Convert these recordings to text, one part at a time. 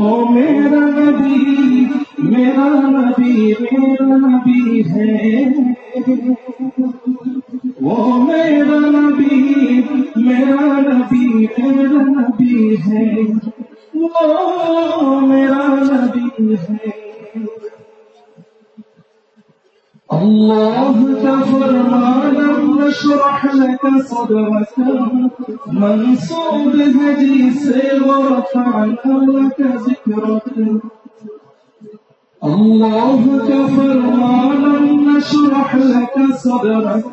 میرا نبی میرا نبی میرا نبی ہے۔ وہ میرا نبی میرا نبی میرا نبی ہے۔ وہ میرا نبی ہے۔ الله تفرعن نشرح لك صدرك. منصوب بهديس ورفع لك ذكرك. الله كفرعن نشرح لك صدرك.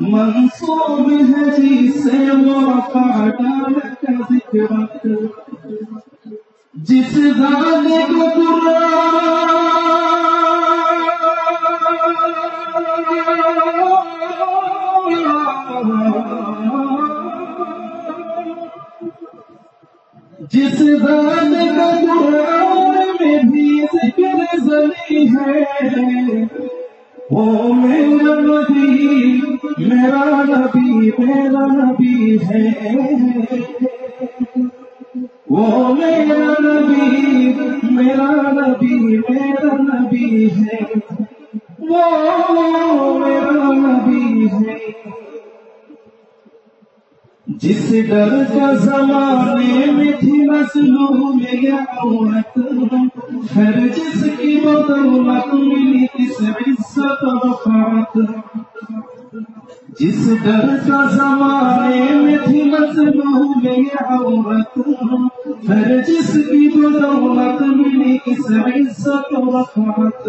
منصوب هديس ورفعنا لك ذكرك. جس ذلك قرآن. جس دان میں بھی ذکر زلی ہے، وہ میرا نبی میرا نبی میرا نبی ہے۔ وہ میرا نبی میرا نبی میرا نبی ہے۔ جس ڈر کا زمانے میں تھی مظلوم یا عورت پھر جس کی بدولت ملی کس عزت وفات۔ جس ڈر کا زمانے میں تھی مظلوم یا عورت پھر جس کی بدولت ملی کس عزت وفات۔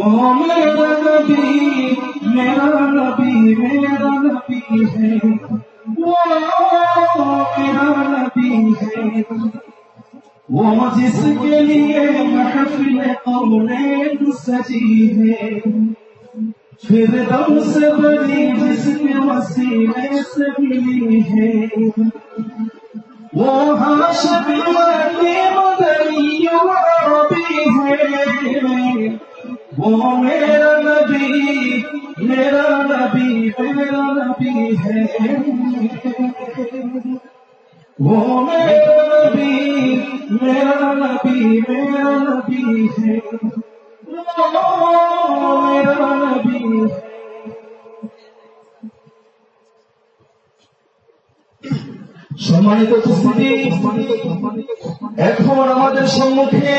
وہ میرا نبی میرا نبی میرا نبی ہے وہ میرا نبی ہے وہ جس کے لیے محفل قولین سجی ہے پھر دم سے بڑی جس کے وسیلے سے ملی ہے وہ ہاشم کی مدنی اور वो मेरा नबी मेरा नबी मेरा नबी है वो मेरा नबी मेरा नबी मेरा नबी है वो मेरा नबी है সম্মানিত উপস্থিতি এখন আমাদের সম্মুখে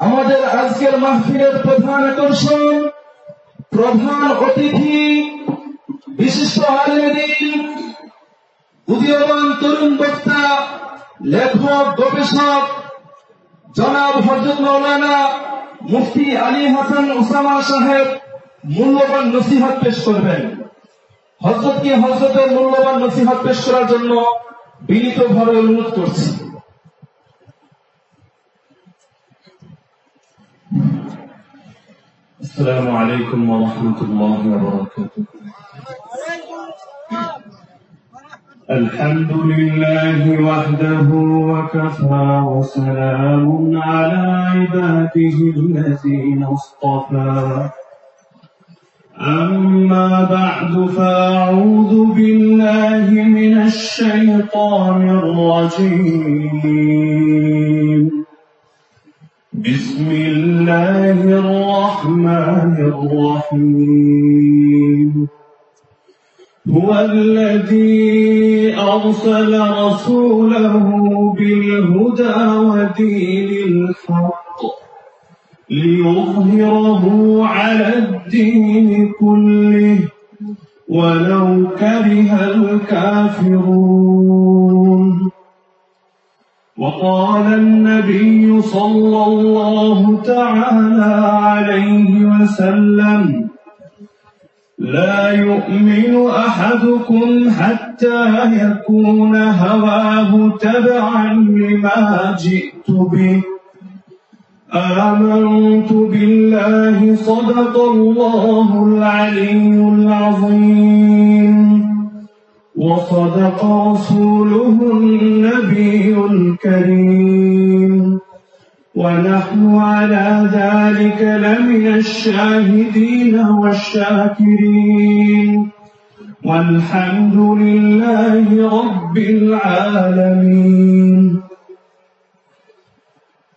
আমাদের আজকের মাহফিলের প্রধান আকর্ষণ, প্রধান অতিথি, বিশিষ্ট আলেমদিন উদীয়মান তরুণ বক্তা, লেখক, গবেষক, জনাব হজরত মৌলানা মুফতি আলী হাসান ওসামা সাহেব মূল্যবান নসিহত পেশ করবেন। হজরতকে হজরতের মূল্যবান নসিহত পেশ করার জন্য বিনীতভাবে অনুরোধ করছি। السلام عليكم ورحمة الله وبركاته. الحمد لله وحده وكفى وسلام على عباده الذين اصطفى. أما بعد فأعوذ بالله من الشيطان الرجيم. بسم الله الرحمن الرحيم. هو الذي أرسل رسوله بالهدى ودين الحق ليظهره على الدين كله ولو كره الكافرون. وقال النبي صلى الله تعالى عليه وسلم لا يؤمن أحدكم حتى يكون هواه تبعا لما جئت به. آمنت بالله صدق الله العلي العظيم. وصدق رسوله النبي الكريم ونحن على ذلك لمن الشاهدين والشاكرين والحمد لله رب العالمين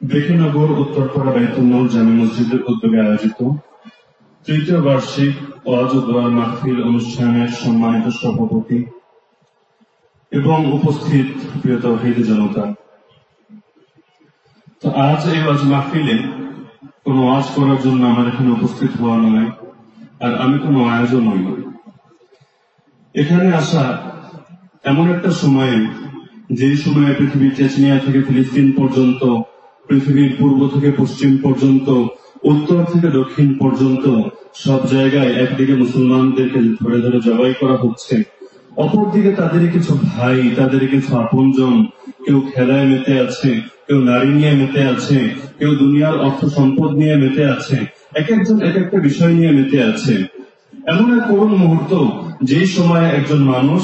বেকিনগর উত্তরপাড়া বাইতুল্লাহ জামে মসজিদের উদ্যোগে আয়োজিত তৃতীয় বার্ষিক ওয়াজ ও দোয়ার মাহফিল অনুষ্ঠানের সম্মানিত সভাপতি এবং উপস্থিত জনতা। তো আজ এই ওয়াজ মাহফিলে কোন ওয়াজ করার জন্য আমার এখানে উপস্থিত হওয়া নয়, আর আমি কোনো আয়োজন নই। এখানে আসা এমন একটা সময়ে যে সময়ে পৃথিবীর চেচনিয়া থেকে ফিলিস্তিন পর্যন্ত, পৃথিবীর পূর্ব থেকে পশ্চিম পর্যন্ত, উত্তর থেকে দক্ষিণ পর্যন্ত সব জায়গায় একদিকে মুসলমানদেরকে ধরে ধরে জবাই করা হচ্ছে। অপরদিকে তাদের কিছু ভাই তাদের কিছু আপনজন, কেউ খেলায় মেতে আছে, কেউ নারী নিয়ে মেতে আছে, কেউ দুনিয়ার অর্থ সম্পদ নিয়ে মেতে আছে, এক একজন এক একটা বিষয় নিয়ে মেতে আছে। এমন এক করুণ মুহূর্ত যে সময়ে একজন মানুষ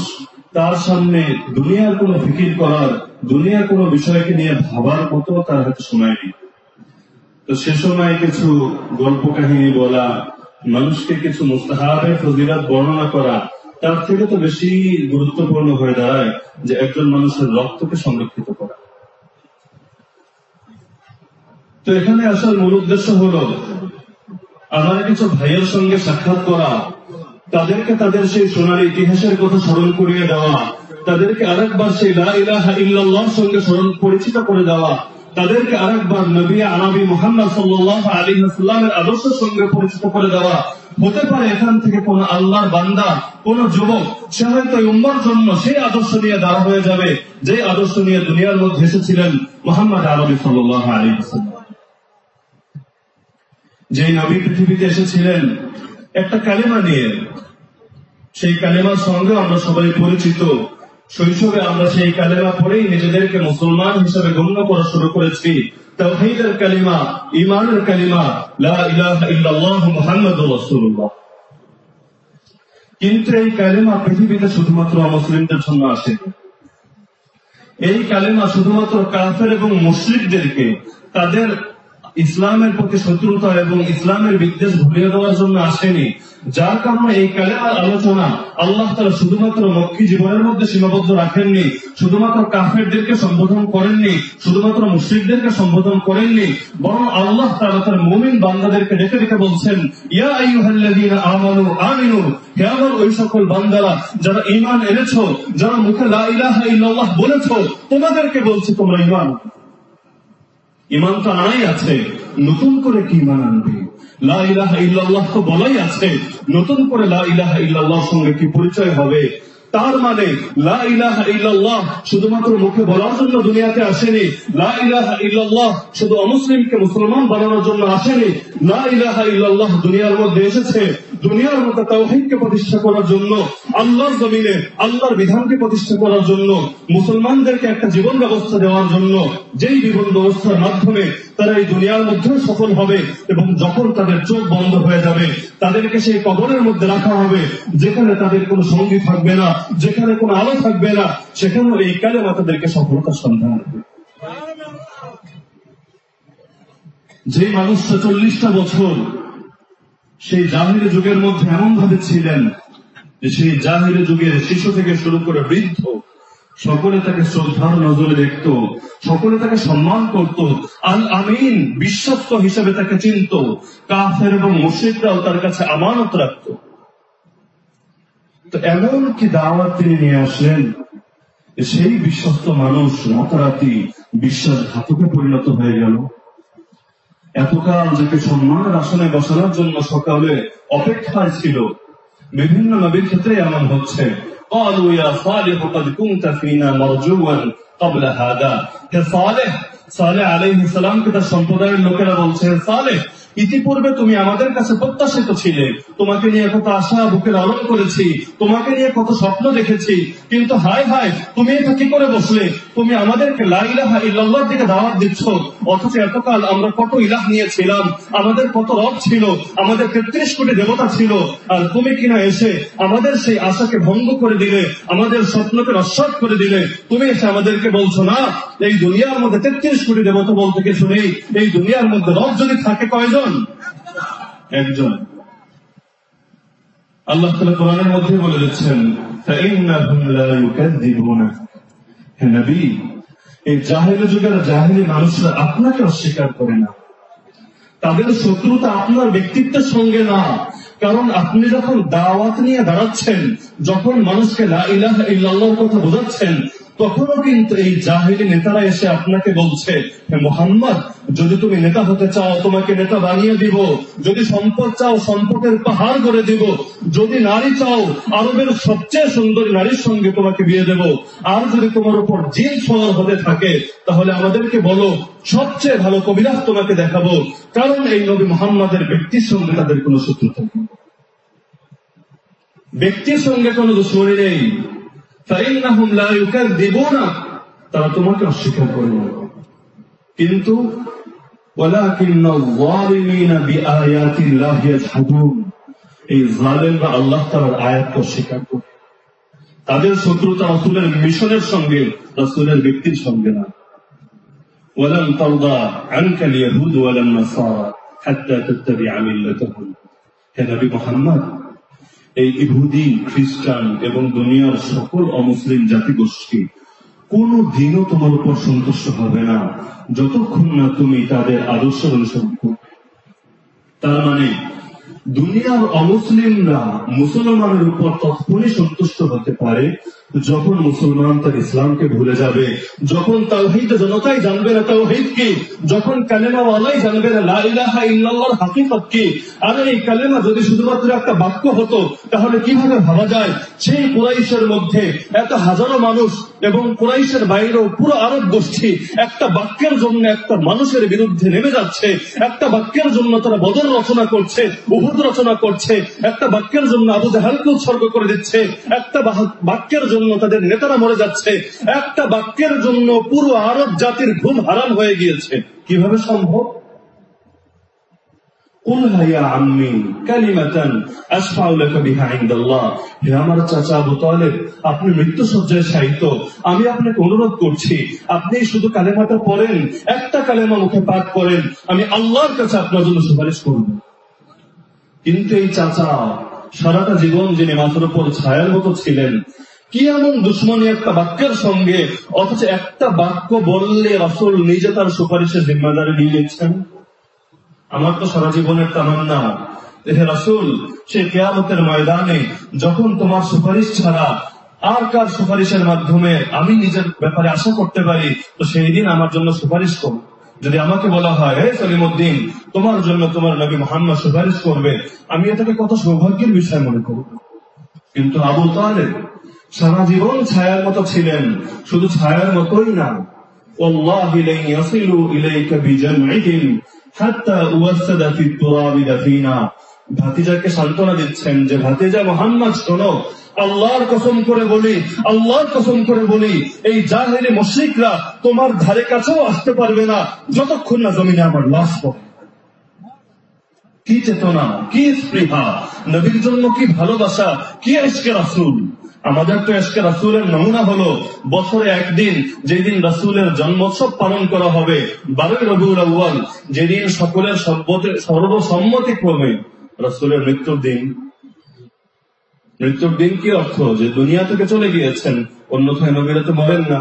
তার সামনে দুনিয়ার কোনো ফিকির করার, দুনিয়ার কোনো বিষয়কে নিয়ে ভাবার মতো তার হাতে সময় নেই। তো সে সময় কিছু গল্প কাহিনী বলা, মানুষকে কিছু মুস্তাহাবের ফজিলাত বর্ণনা করা তার থেকে তো বেশি গুরুত্বপূর্ণ হয়ে দাঁড়ায় যে একজন মানুষের রক্তকে সংরক্ষিত করা। তো এখানে আসার মূল উদ্দেশ্য হলো, আমার কিছু ভাইয়ের সঙ্গে সাক্ষাৎ করা, তাদেরকে তাদের সেই সোনার ইতিহাসের কথা স্মরণ করিয়ে দেওয়া, তাদেরকে আরেকবার সেই লা ইলাহা ইল্লাল্লাহর সঙ্গে স্মরণ পরিচিত করে দেওয়া তাদেরকে আরেকবার নবী আরবি মোহাম্মদ সাল্লাহ আলী হাসলামের আদর্শের সঙ্গে পরিচিত করে দেওয়া হতে পারে এখান থেকে কোন আল্লাহর বান্দা, কোন যুবক, সে হয়তো উম্মার জন্য সেই আদর্শ নিয়ে দাঁড়া হয়ে যাবে যে আদর্শ নিয়ে দুনিয়ার মধ্যে এসেছিলেন মোহাম্মদ আরবি সাল্লাহ আলী হাসলাম যে নবী পৃথিবীতে এসেছিলেন, একটা কালেমা নিয়ে, সেই কালেমার সঙ্গে আমরা সবাই পরিচিত। শৈশবে আমরা সেই কালেমা পড়েই নিজেদেরকে মুসলমান হিসেবে গণ্য করা শুরু করেছি। তাওহীদের কালিমা ইমানের কালিমা রাসূলুল্লাহ। কিন্তু এই কালেমা পৃথিবীতে শুধুমাত্র মুসলিমদের জন্য আসে এই কালেমা শুধুমাত্র কাফের এবং মুসলিমদেরকে তাদের ইসলামের প্রতি শত্রুতা এবং ইসলামের বিদ্বেষ ভুলিয়ে দেওয়ার জন্য আসেনি। যার কারণে এই কালেমার আলোচনা আল্লাহ তারা শুধুমাত্র মক্কি জীবনের মধ্যে সীমাবদ্ধ রাখেননি, শুধুমাত্র কাফেরদেরকে সম্বোধন করেননি, শুধুমাত্র মুসলিমদেরকে সম্বোধন করেননি, বরং আল্লাহ তারা তার মুমিন বান্দাদেরকে ডেকে ডেকে বলছেন, ইয়া আমানু আমিনু হে আমার ওই সকল বান্দারা, যারা ঈমান এনেছো, যারা মুখে লা ইল্লাল্লাহ বলেছ, তোমাদেরকে বলছি তোমরা ঈমান ইমান তো আনাই আছে, নতুন করে কি ইমান আনবে? লা ইল্লাহ তো বলাই আছে নতুন করে লাহ ইল্লাহ সঙ্গে কি পরিচয় হবে? তার মানে লা ইলাহা ইল্লাল্লাহ শুধুমাত্র মুখে বলার জন্য দুনিয়াতে আসেনি। লা ইলাহা শুধু অমুসলিমকে মুসলমান বানানোর জন্য আসেনি। লা ইলাহা ইল্লাল্লাহ দুনিয়ার মধ্যে এসেছে। দুনিয়ার মধ্যে তাওহীদকে প্রতিষ্ঠা করার জন্য, আল্লাহর জমিনে, আল্লাহর বিধানকে প্রতিষ্ঠা করার জন্য, মুসলমানদেরকে একটা জীবন ব্যবস্থা দেওয়ার জন্য, যেই জীবন ব্যবস্থার মাধ্যমে তারা এই দুনিয়ার মধ্যে সফল হবে এবং যখন তাদের চোখ বন্ধ হয়ে যাবে, তাদেরকে সেই কবরের মধ্যে রাখা হবে, যেখানে তাদের কোনো সঙ্গী থাকবে না। যেখানে কোনো আলো থাকবে না, সেখানে এই কালেমা তাদেরকে সফলতার সন্ধান দেবে যে মানুষটা চল্লিশটা বছর সেই জাহির যুগের মধ্যে এমন ভাবে ছিলেন যে সেই জাহির যুগের শিশু থেকে শুরু করে বৃদ্ধ, সকলে তাকে শ্রদ্ধার নজরে দেখত, সকলে তাকে সম্মান করত, আল আমিন বিশ্বস্ত হিসেবে তাকে চিনত, কাফের এবং মুশ্রিকরাও তার কাছে আমানত রাখত। তো এমন কি দাওয়াত তিনি নিয়ে আসলেন যে সেই বিশ্বস্ত মানুষ রাতারাতি বিশ্বাসঘাতকে পরিণত হয়ে গেল এতকাল যাকে সম্মানের আসনে বসানোর জন্য সকালে অপেক্ষায় ছিল বিভিন্ন নবীর ক্ষেত্রে এমন হচ্ছে قالوا يا صالح قد كنت فينا مرجوا قبل هذا সম্প্রদায়ের লোকেরা বলছে সালে ইতিপূর্বে তুমি আমাদের কাছে প্রত্যাশিত ছিলে। তোমাকে নিয়ে কত আশা বুকে লালন করেছি, তোমাকে নিয়ে কত স্বপ্ন দেখেছি। কিন্তু তুমি এটা কি করে বসলে? তুমি আমাদেরকে দিকে দাওয়াত দিচ্ছ। অথচ এতকাল আমরা কত ইলাহ নিয়েছিলাম, আমাদের কত রব ছিল, আমাদের তেত্রিশ কোটি দেবতা ছিল। আর তুমি কিনা এসে আমাদের সেই আশাকে ভঙ্গ করে দিলে, আমাদের স্বপ্নকে নস্বাত করে দিলে, তুমি এসে আমাদেরকে বলছো, না, এই দুনিয়ার মধ্যে তেত্রিশ কোটি দেবত বল থেকে শুনে এই দুনিয়ার মধ্যে রব যদি থাকে কয়জন? একজন। আল্লাহ তালা কোরআনের মধ্যে বলে দিচ্ছেন দাওয়াত নিয়ে দাঁড়াচ্ছেন, যখন মানুষকে কথা বোঝাচ্ছেন তখনও কিন্তু এই জাহেরি নেতারা এসে আপনাকে বলছে মোহাম্মদ, যদি তুমি নেতা হতে চাও, তোমাকে নেতা বানিয়ে দিব। যদি সম্পদ চাও, সম্পদের পাহাড় করে দিব। যদি নারী চাও, আরবের সবচেয়ে সুন্দরী নারীর সঙ্গে তোমাকে বিয়ে দেব। আর যদি তোমার উপর জিন সওয়ার হতে থাকে, তাহলে আমাদেরকে বলো, সবচেয়ে ভালো কবিরাজ তোমাকে দেখাবো। কারণ এই নবী মোহাম্মদের ব্যক্তির সঙ্গে তাদের কোন শত্রু থাকে ব্যক্তির সঙ্গে কোনো দুশ্মনী নেই। তারা তোমাকে অস্বীকার করবে না। কিন্তু ولكن الظالمين بآيات الله يجحدون এই জালেমরা আল্লাহ তাআলার আয়াতকে অস্বীকার করে তাদের শত্রুতা রাসূলের মিশনের সঙ্গে রাসূলের ব্যক্তির সঙ্গে না ولن ترضى عنك اليهود ولا النصارى حتى تتبع ملتهم হে নবী মুহাম্মদ এই ইহুদি, খ্রিস্টান এবং দুনিয়ার সকল অমুসলিম জাতিগোষ্ঠী, কোন দিনও তোমার উপর সন্তুষ্ট হবে না, যতক্ষণ না তুমি তাদের আদর্শ অনুসরণ করবে। তার মানে দুনিয়ার অমুসলিমরা মুসলমানের উপর তখনই সন্তুষ্ট হতে পারে যখন মুসলমান তার ইসলামকে ভুলে যাবে, যখন তাওহিদ জনতাই জানবে না তাওহিদ কি, যখন কালেমাওয়ালাই জানবে না লা ইলাহা ইল্লাল্লাহর হাকিকত কি, আর এই কালেমা যদি শুধুমাত্র একটা বাক্য হতো, তাহলে কীভাবে ভাবা যায়? সেই কুরাইশের মধ্যে এত হাজারো মানুষ এবং কুরাইশের বাইরেও পুরো আরব গোষ্ঠী একটা বাক্যের জন্য একটা মানুষের বিরুদ্ধে নেমে যাচ্ছে, একটা বাক্যের জন্য তারা বদল রচনা করছে, উহুদ রচনা করছে, একটা বাক্যের জন্য আবু জাহালকে উৎসর্গ করে দিচ্ছে, একটা বাক্যের জন্য জন্য তাদের নেতারা মরে যাচ্ছে। একটা বাক্যের জন্য পুরো আরব জাতির ঘুম হারাম হয়ে গিয়েছে। কীভাবে সম্ভব? আমার চাচা আবু তালেব, আপনি মৃত্যু সজ্জায় সাহিত্য আমি আপনাকে অনুরোধ করছি, আপনি শুধু কালেমাটা পড়েন, একটা কালেমা মুখে পাঠ করেন। আমি আল্লাহর কাছে আপনার জন্য সুপারিশ করব। কিন্তু এই চাচা সারাটা জীবন যিনি মাথার উপর ছায়ার মতো ছিলেন কি এমন দুশ্মনী একটা বাক্যের সঙ্গে, অথচ একটা বাক্য বললে রসুল নিজে তার সুপারিশের জিম্মাদারি নিয়ে নিচ্ছেন আমার তো সারা জীবনের তামান্না। হে রাসুল, সে কেয়ামতের ময়দানে যখন তোমার সুপারিশ ছাড়া আর কার সুপারিশের মাধ্যমে আমি নিজের ব্যাপারে আশা করতে পারি, তো সেই দিন আমার জন্য সুপারিশ করো। যদি আমাকে বলা হয়, হে সলিমুদ্দিন, তোমার জন্য তোমার নবী মোহাম্মদ সুপারিশ করবে, আমি এটাকে কত সৌভাগ্যের বিষয় মনে করব। কিন্তু আবু তালেব সারা জীবন ছায়ার মতো ছিলেন শুধু ছায়ার মতোই না والله لن يصلوا إليك بجمعهم حتى أوسد في التراب دفينا ভাতিজাকে সান্ত্বনা দিচ্ছেন যে ভাতিজা মোহাম্মদ শোনো আল্লাহর কসম করে বলি আল্লাহর কসম করে বলি এই জাহেলি মুশরিকরা তোমার ধারে কাছেও আসতে পারবে না যতক্ষণ না জমিনে আমার লাশ পড়ে কি চেতনা কি স্পৃহা নবীর জন্য কি ভালোবাসা কি এসকে রাসুল আমাদের তো এসকে রাসুলের নমুনা হলো বছরে একদিন, যেদিন রাসুলের জন্মোৎসব পালন করা হবে, বারোই রবিউল আউ্বাল যেদিন সকলের সর্বসম্মতি ক্রমে রাসুলের মৃত্যুর দিন। মৃত্যুর দিন কি অর্থ? যে দুনিয়া থেকে চলে গিয়েছেন, অন্যথায় নবীরা তো বলেন না।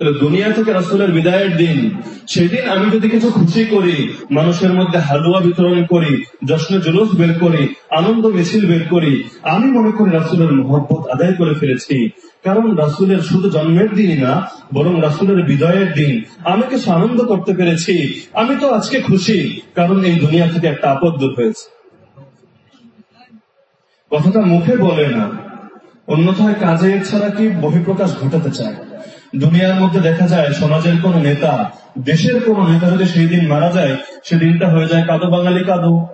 দুনিয়া থেকে রাসুলের বিদায়ের দিন, সেদিন আমি যদি কিছু খুশি করি, মানুষের মধ্যে হালুয়া বিতরণ করি, জশ্ন জুলুস বের করি, আনন্দ মিছিল বের করি, আমি মনে করি রাসুলের মহব্বত আদায় করে ফেলেছি। কারণ রাসুলের শুধু জন্মের দিনই না, বরং রাসুলের বিদায়ের দিন। আমি কিছু আনন্দ করতে পেরেছি, আমি তো আজকে খুশি, কারণ এই দুনিয়া থেকে একটা আপদ দূর হয়েছে। কথাটা মুখে বলে না, অন্যথায় কাজে ছাড়া কি বহিঃপ্রকাশ ঘটাতে চায়? দুনিয়ার মধ্যে দেখা যায় সমাজের কোন নেতা, দেশের কোন নেতা যদি সেই দিন মারা যায়, সেদিনটা হয়ে যায় কাদো বাঙালি কাদো।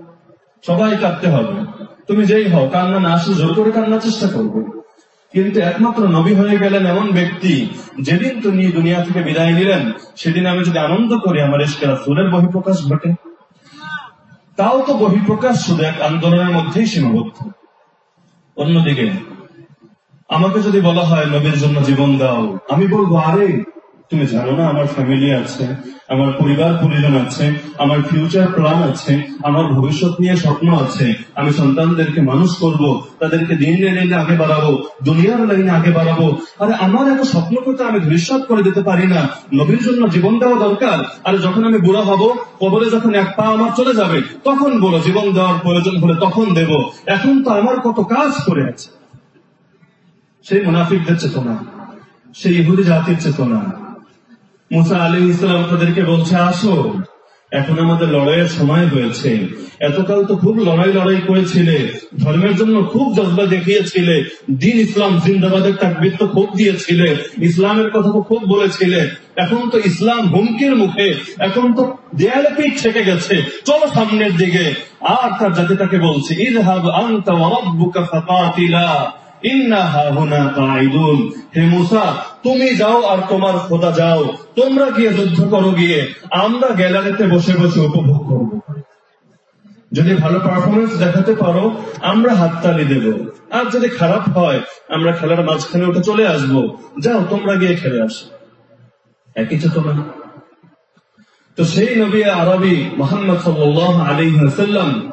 সবাই কাঁদতে হবে। তুমি যেই হও, কান্না না আসলে জোর করে কান্নার চেষ্টা করবে। কিন্তু একমাত্র নবী হয়ে গেলেন এমন ব্যক্তি, যেদিন তুমি দুনিয়া থেকে বিদায় নিলেন, সেদিন আমি যদি আনন্দ করি, আমার ইস্কের সুরের বহিঃপ্রকাশ ঘটে। তাও তো বহিঃপ্রকাশ শুধু এক আন্দোলনের মধ্যেই সীমাবদ্ধ। অন্যদিকে আমাকে যদি বলা হয়, নবীর জন্য জীবন দাও আমি বলব, আরে, তুমি জানো না, আমার ফ্যামিলি আছে, আমার পরিবার পরিজন আছে, আমার ফিউচার প্ল্যান আছে, আমার ভবিষ্যৎ নিয়ে স্বপ্ন আছে, আমি সন্তানদেরকে মানুষ করব, তাদেরকে দিন লাইনে আগে বাড়াবো, দুনিয়ার লাইনে আগে বাড়াবো। আরে, আমার এত স্বপ্নকে তো আমি দৃশ্যত করে দিতে পারি না। নবীর জন্য জীবন দেওয়া দরকার। আর, যখন আমি বুড়া হব, কবরে যখন এক পা আমার চলে যাবে, তখন বলো, জীবন দেওয়ার প্রয়োজন হলে তখন দেব। এখন তো আমার কত কাজ করে আছে। সেই মুনাফিকদের চেতনা, সেই ইহুদি জাতির চেতনা। মুসা আলী ইসলাম তাদেরকে বলছে, আসো, এখন আমাদের লড়াইয়ের সময় হয়েছে। এতকাল তো খুব লড়াই লড়াই করেছিলে, ধর্মের জন্য খুব জজবা দেখিয়েছিলে, দিন ইসলাম জিন্দাবাদের তাকবির তো খুব দিয়েছিলে, ইসলামের কথা তো খুব বলেছিলে। এখন তো ইসলাম হুমকির মুখে, এখন তো দেয়ালে পিঠ ছেকে গেছে। চলো সামনের দিকে। আর তার জাতিটাকে বলছে ইজহাব আনতা হে মুসা, তুমি যাও আর তোমার খোদা যাও। তোমরা গিয়ে যুদ্ধ করো গিয়ে। আমরা গ্যালারিতে বসে বসে উপভোগ করব। যদি ভালো পারফরমেন্স দেখাতে পারো, আমরা হাততালি দেব। আর যদি খারাপ হয়, আমরা খেলার মাঝখানে ওটা চলে আসব। যাও, তোমরা গিয়ে খেলে আসো। একই চেতনা তো সেই নবী আরবি মোহাম্মদ সাল্লাম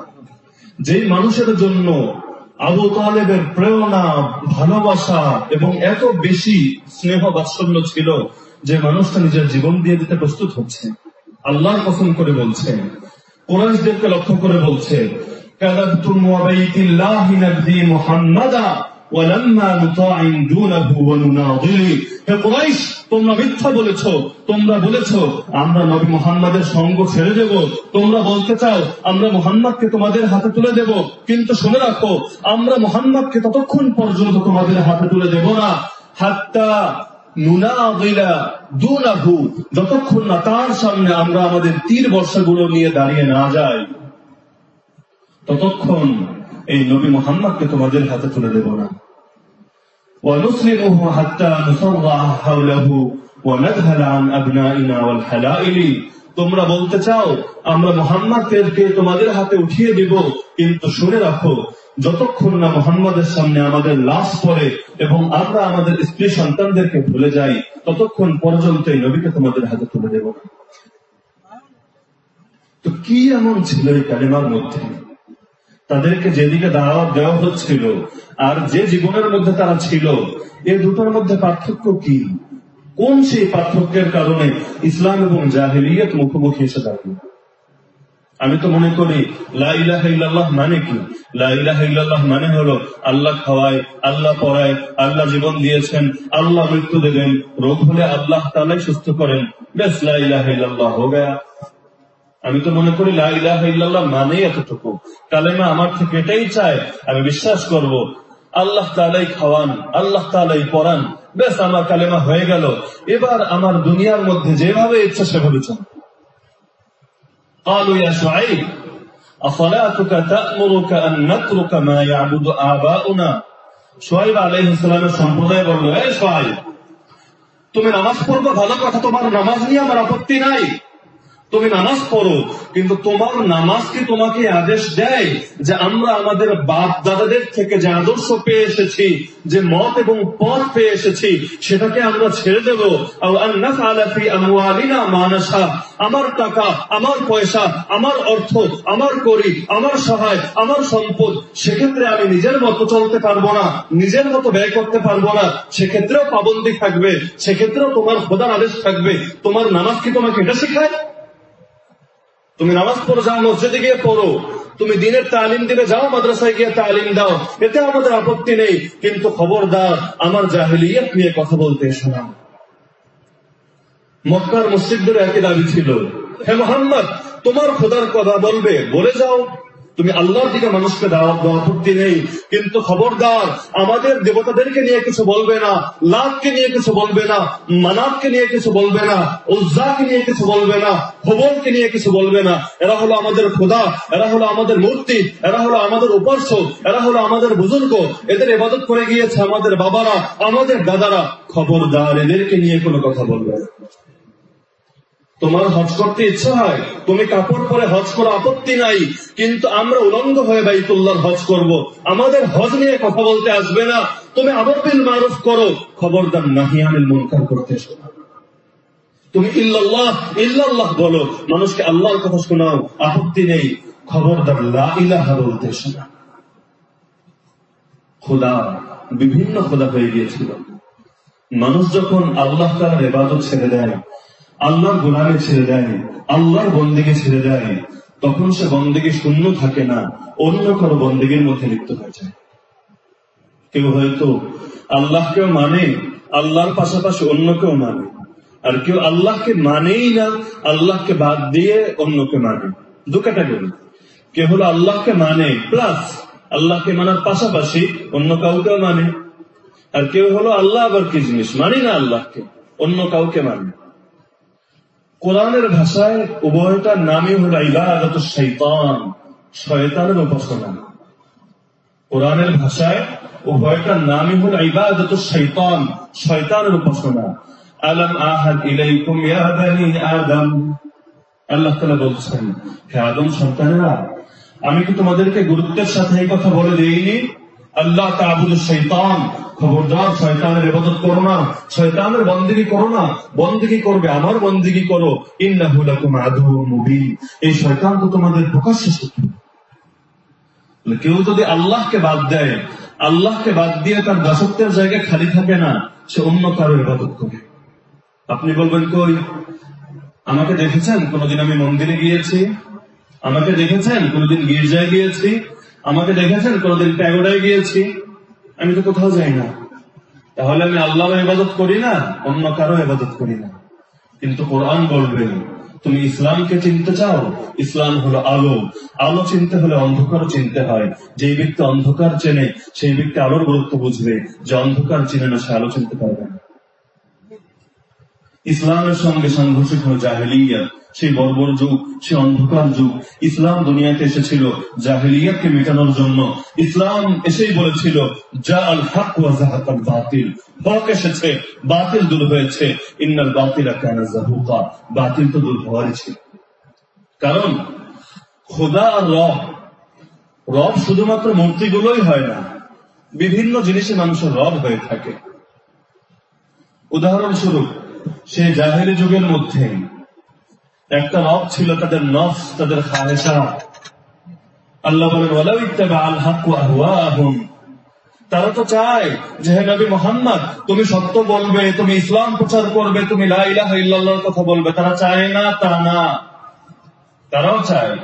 যেই মানুষের জন্য আবু তালেবের প্রেরণা, ভালোবাসা এবং এত বেশি স্নেহ বাৎসল্য ছিল যে মানুষটা নিজের জীবন দিয়ে দিতে প্রস্তুত হচ্ছে। আল্লাহর কসম করে বলছে কোরআশদেরকে লক্ষ্য করে বলছে কাদাবতুম ওয়া বাইতিল্লাহি মুহাম্মাদা। তোমরা মিথ্যা বলেছ, তোমরা বলেছ, আমরা নবী মুহাম্মাদের সঙ্গ ছেড়ে দেব। তোমরা বলতে চাও, আমরা মুহাম্মাদকে তোমাদের হাতে তুলে দেব। কিন্তু শুনে রাখো, আমরা মুহাম্মাদকে ততক্ষণ পর্যন্ত তোমাদের হাতে তুলে দেব না। হাত্তা যতক্ষণ না তার সামনে আমরা আমাদের তীর বর্ষাগুলো নিয়ে দাঁড়িয়ে না যাই, ততক্ষণ এই নবী মোহাম্মদকে তোমাদের হাতে তুলে দেব না ونسلمه حتى نصرع حوله وندهل عن أبنائنا والحلائل তোমরা বলতে চাও আমরা মোহাম্মদকে তোমাদের হাতে উঠিয়ে দিব কিন্তু শুনে রাখো যতক্ষণ না মোহাম্মদের সামনে আমাদের লাশ পড়ে এবং আমরা আমাদের স্ত্রী সন্তানদেরকে ভুলে যাই ততক্ষণ পর্যন্ত এই নবীকে তোমাদের হাতে তুলে দেব না তো কি এমন ছিল এই কালিমার মধ্যে তাদেরকে যেদিকে দাওয়াত দেওয়া হচ্ছিল আর যে জীবনের মধ্যে তারা ছিল, এ দুটোর মধ্যে পার্থক্য কি? কোন সেই পার্থক্যের কারণে ইসলাম এবং জাহিলিয়ত মুখোমুখি এসে দাঁড়িয়ে আমি তো মনে করি ইল্লাল্লাহ মানে কি? ইল্লাল্লাহ মানে হলো আল্লাহ খাওয়ায়, আল্লাহ পড়ায়, আল্লাহ জীবন দিয়েছেন, আল্লাহ মৃত্যু দেবেন, রোগ হলে আল্লাহ তালাই সুস্থ করেন। বেশ লাইলাহ ইল্লাল্লাহ, হো গয়া। আমি তো মনে করি লাইলাহ ইল্লাল্লাহ মানেই এতটুকু কালেমা আমার থেকে এটাই চায় আমি বিশ্বাস করব আল্লাহ তালাই খাওয়ান আল্লাহ তালাই পড়ান বেশ আমার কালেমা হয়ে গেল এবার আমার দুনিয়ার মধ্যে যেভাবে ইচ্ছা সেভাবে চল قالوا يا شعيب أصلاتك تأمرك أن نترك ما يعبد آباؤنا সোয়াইব আলাইহ ইসলামের সম্প্রদায় বলল এ সোয়াইব তুমি নামাজ পড়বো ভালো কথা তোমার নামাজ নিয়ে আমার আপত্তি নাই তুমি নামাজ পড়ো, কিন্তু তোমার নামাজ কি তোমাকে আদেশ দেয় যে আমরা আমাদের বাপ দাদাদের থেকে যে আদর্শ পেয়ে এসেছি, যে মত এবং পথ পেয়ে এসেছি, সেটাকে আমরা ছেড়ে দেব। মানসা আমার টাকা, আমার পয়সা, আমার অর্থ, আমার করি, আমার সহায়, আমার সম্পদ, সেক্ষেত্রে আমি নিজের মতো চলতে পারব না, নিজের মতো ব্যয় করতে পারব না, সেক্ষেত্রেও পাবন্দি থাকবে, সেক্ষেত্রেও তোমার খোদার আদেশ থাকবে। তোমার নামাজ কি তোমাকে এটা শেখায়? তুমি নামাজ পড়ো, যাও মসজিদে গিয়ে পড়ো। তুমি দিনের তালিম দিবে, যাও মাদ্রাসায় গিয়ে তালিম দাও। এতে আমাদের আপত্তি নেই। কিন্তু খবরদার, আমার জাহিলিয়াত নিয়ে কথা বলতে এসো না। মক্কার মসজিদদের একই দাবি ছিল। হে মোহাম্মদ, তোমার খোদার কথা বলবে, বলে যাও। তুমি আল্লাহর দিকে মানুষকে আপত্তি নেই। কিন্তু খবরদার, আমাদের দেবতাদেরকে নিয়ে কিছু বলবে না, লাভকে নিয়ে কিছু বলবে না, মানাবকে নিয়ে কিছু বলবে না, উজ্জাকে নিয়ে কিছু বলবে না হবলকে নিয়ে কিছু বলবে না। এরা হলো আমাদের খোদা, এরা হলো আমাদের মূর্তি, এরা হলো আমাদের উপাসক এরা হলো আমাদের বুজুর্গ। এদের ইবাদত করে গিয়েছে আমাদের বাবারা, আমাদের দাদারা। খবরদার এদেরকে নিয়ে কোনো কথা বলবে না। তোমার হজ করতে ইচ্ছা হয়, তুমি কাপড় পরে হজ করো, আপত্তি নাই। কিন্তু আমরা উলঙ্গ হয়ে বাইতুল্লাহর হজ করব। আমাদের হজ নিয়ে কথা বলতে আসবে না। তুমি আমর বিল মারুফ করো। খবরদার নাহি আমিল মুনকার করতে এসো। তুমি ইল্লাল্লাহ ইল্লাল্লাহ বলো। মানুষকে আল্লাহর কথা শোনাও, আপত্তি নেই। খবরদার লা ইলাহা বলতে এসো না। খোদা, বিভিন্ন খোদা হয়ে গিয়েছিল। মানুষ যখন আল্লাহ তালার এবাদত ছেড়ে দেয় আল্লাহর গোলামে ছেড়ে দেয় আল্লাহর বন্দিকে ছেড়ে দেয় তখন সে বন্দিকে শূন্য থাকে না, অন্য কারও বন্দিগের মধ্যে লিপ্ত হয়ে যায়। কেউ হয়তো আল্লাহকেও মানে আল্লাহর পাশাপাশি অন্য কেউ মানে। আর কেউ আল্লাহকে মানেই না, আল্লাহকে বাদ দিয়ে অন্যকে মানে। দু ক্যাটাগরি কেউ হলো আল্লাহকে মানে প্লাস আল্লাহকে মানার পাশাপাশি অন্য কাউকেও মানে। আর কেউ হলো আল্লাহ আবার কি জিনিস? মানি না আল্লাহকে, অন্য কাউকে মানে। কোরআনের ভাষায় উভয়টার নামই হল ইবাদত শৈতান, শয়তানের উপাসনা। কোরআনের ভাষায় উভয়টার নামই হল ইবাদত শৈতান, শয়তানের উপাসনা। আলম আহাদ ইলাইকুম ইয়া বানি আদম। আল্লাহ তাআলা বলছেন, হে আদম সন্তানেরা, আমি কি তোমাদেরকে গুরুত্বের সাথে এই কথা বলে দেইনি? আল্লাহ তাবুদ শৈতান খবরদার, শয়তানের ইবাদত করো না। শয়তানের বন্দিগি করো না। বন্দিগি করবে, আমার বন্দিগি করো। ইন্নাহু লাকুম মুবিন। এই শয়তান তো তোমাদের প্রকাশ্য শত্রু। কেউ যদি আল্লাহকে বাদ দেয়, আল্লাহকে বাদ দিয়ে তার দাসত্বের জায়গা খালি থাকে না, সে অন্য কারও ইবাদত করে। আপনি বলবেন, কই? আমাকে দেখেছেন? কোনদিন আমি মন্দিরে গিয়েছি। আমাকে দেখেছেন? কোনদিন গির্জায় গিয়েছি? আমাকে দেখেছেন? কোনদিন প্যাগোডায় গিয়েছি। আমি তো কোথাও যাই না। তাহলে আমি আল্লাহর ইবাদত করি না? অন্য কারও ইবাদত করি না। কিন্তু কোরআন বলবে, তুমি ইসলামকে চিনতে চাও? ইসলাম হলো আলো। আলো চিনতে হলে অন্ধকার চিনতে হয়। যেই ব্যক্তি অন্ধকার চেনে, সেই ব্যক্তি আলোর গুরুত্ব বুঝবে। যে অন্ধকার চিনে না, সে আলো চিনতে পারবে না। ইসলামের সঙ্গে সাংঘর্ষিক হল জাহেলিয়া সেই বর্বর যুগ, সেই অন্ধকার যুগ, ইসলাম দুনিয়াতে এসেছিল জাহেলিয়াতকে মেটানোর জন্য। ইসলাম এসেই বলেছিল, যা আল হক বাতিল। হক এসেছে, বাতিল দূর হয়েছে। ইন্নাল বাতিলা বাতিল তো দূর হওয়ারই ছিল। কারণ খোদা আর রব রব শুধুমাত্র মূর্তিগুলোই হয় না, বিভিন্ন জিনিসে মানুষের রব হয়ে থাকে। উদাহরণস্বরূপ, সেই জাহেরি যুগের মধ্যে একটা রব ছিল তাদের নফস, তাদের খাহেসা আল্লাহ বলেন আহওয়াহুম। তারা তো চায় যে, হে নবী মোহাম্মদ, তুমি সত্য বলবে, তুমি ইসলাম প্রচার করবে, তুমি কথা বলবে। তারা চায় না, তা না। তারাও চায়।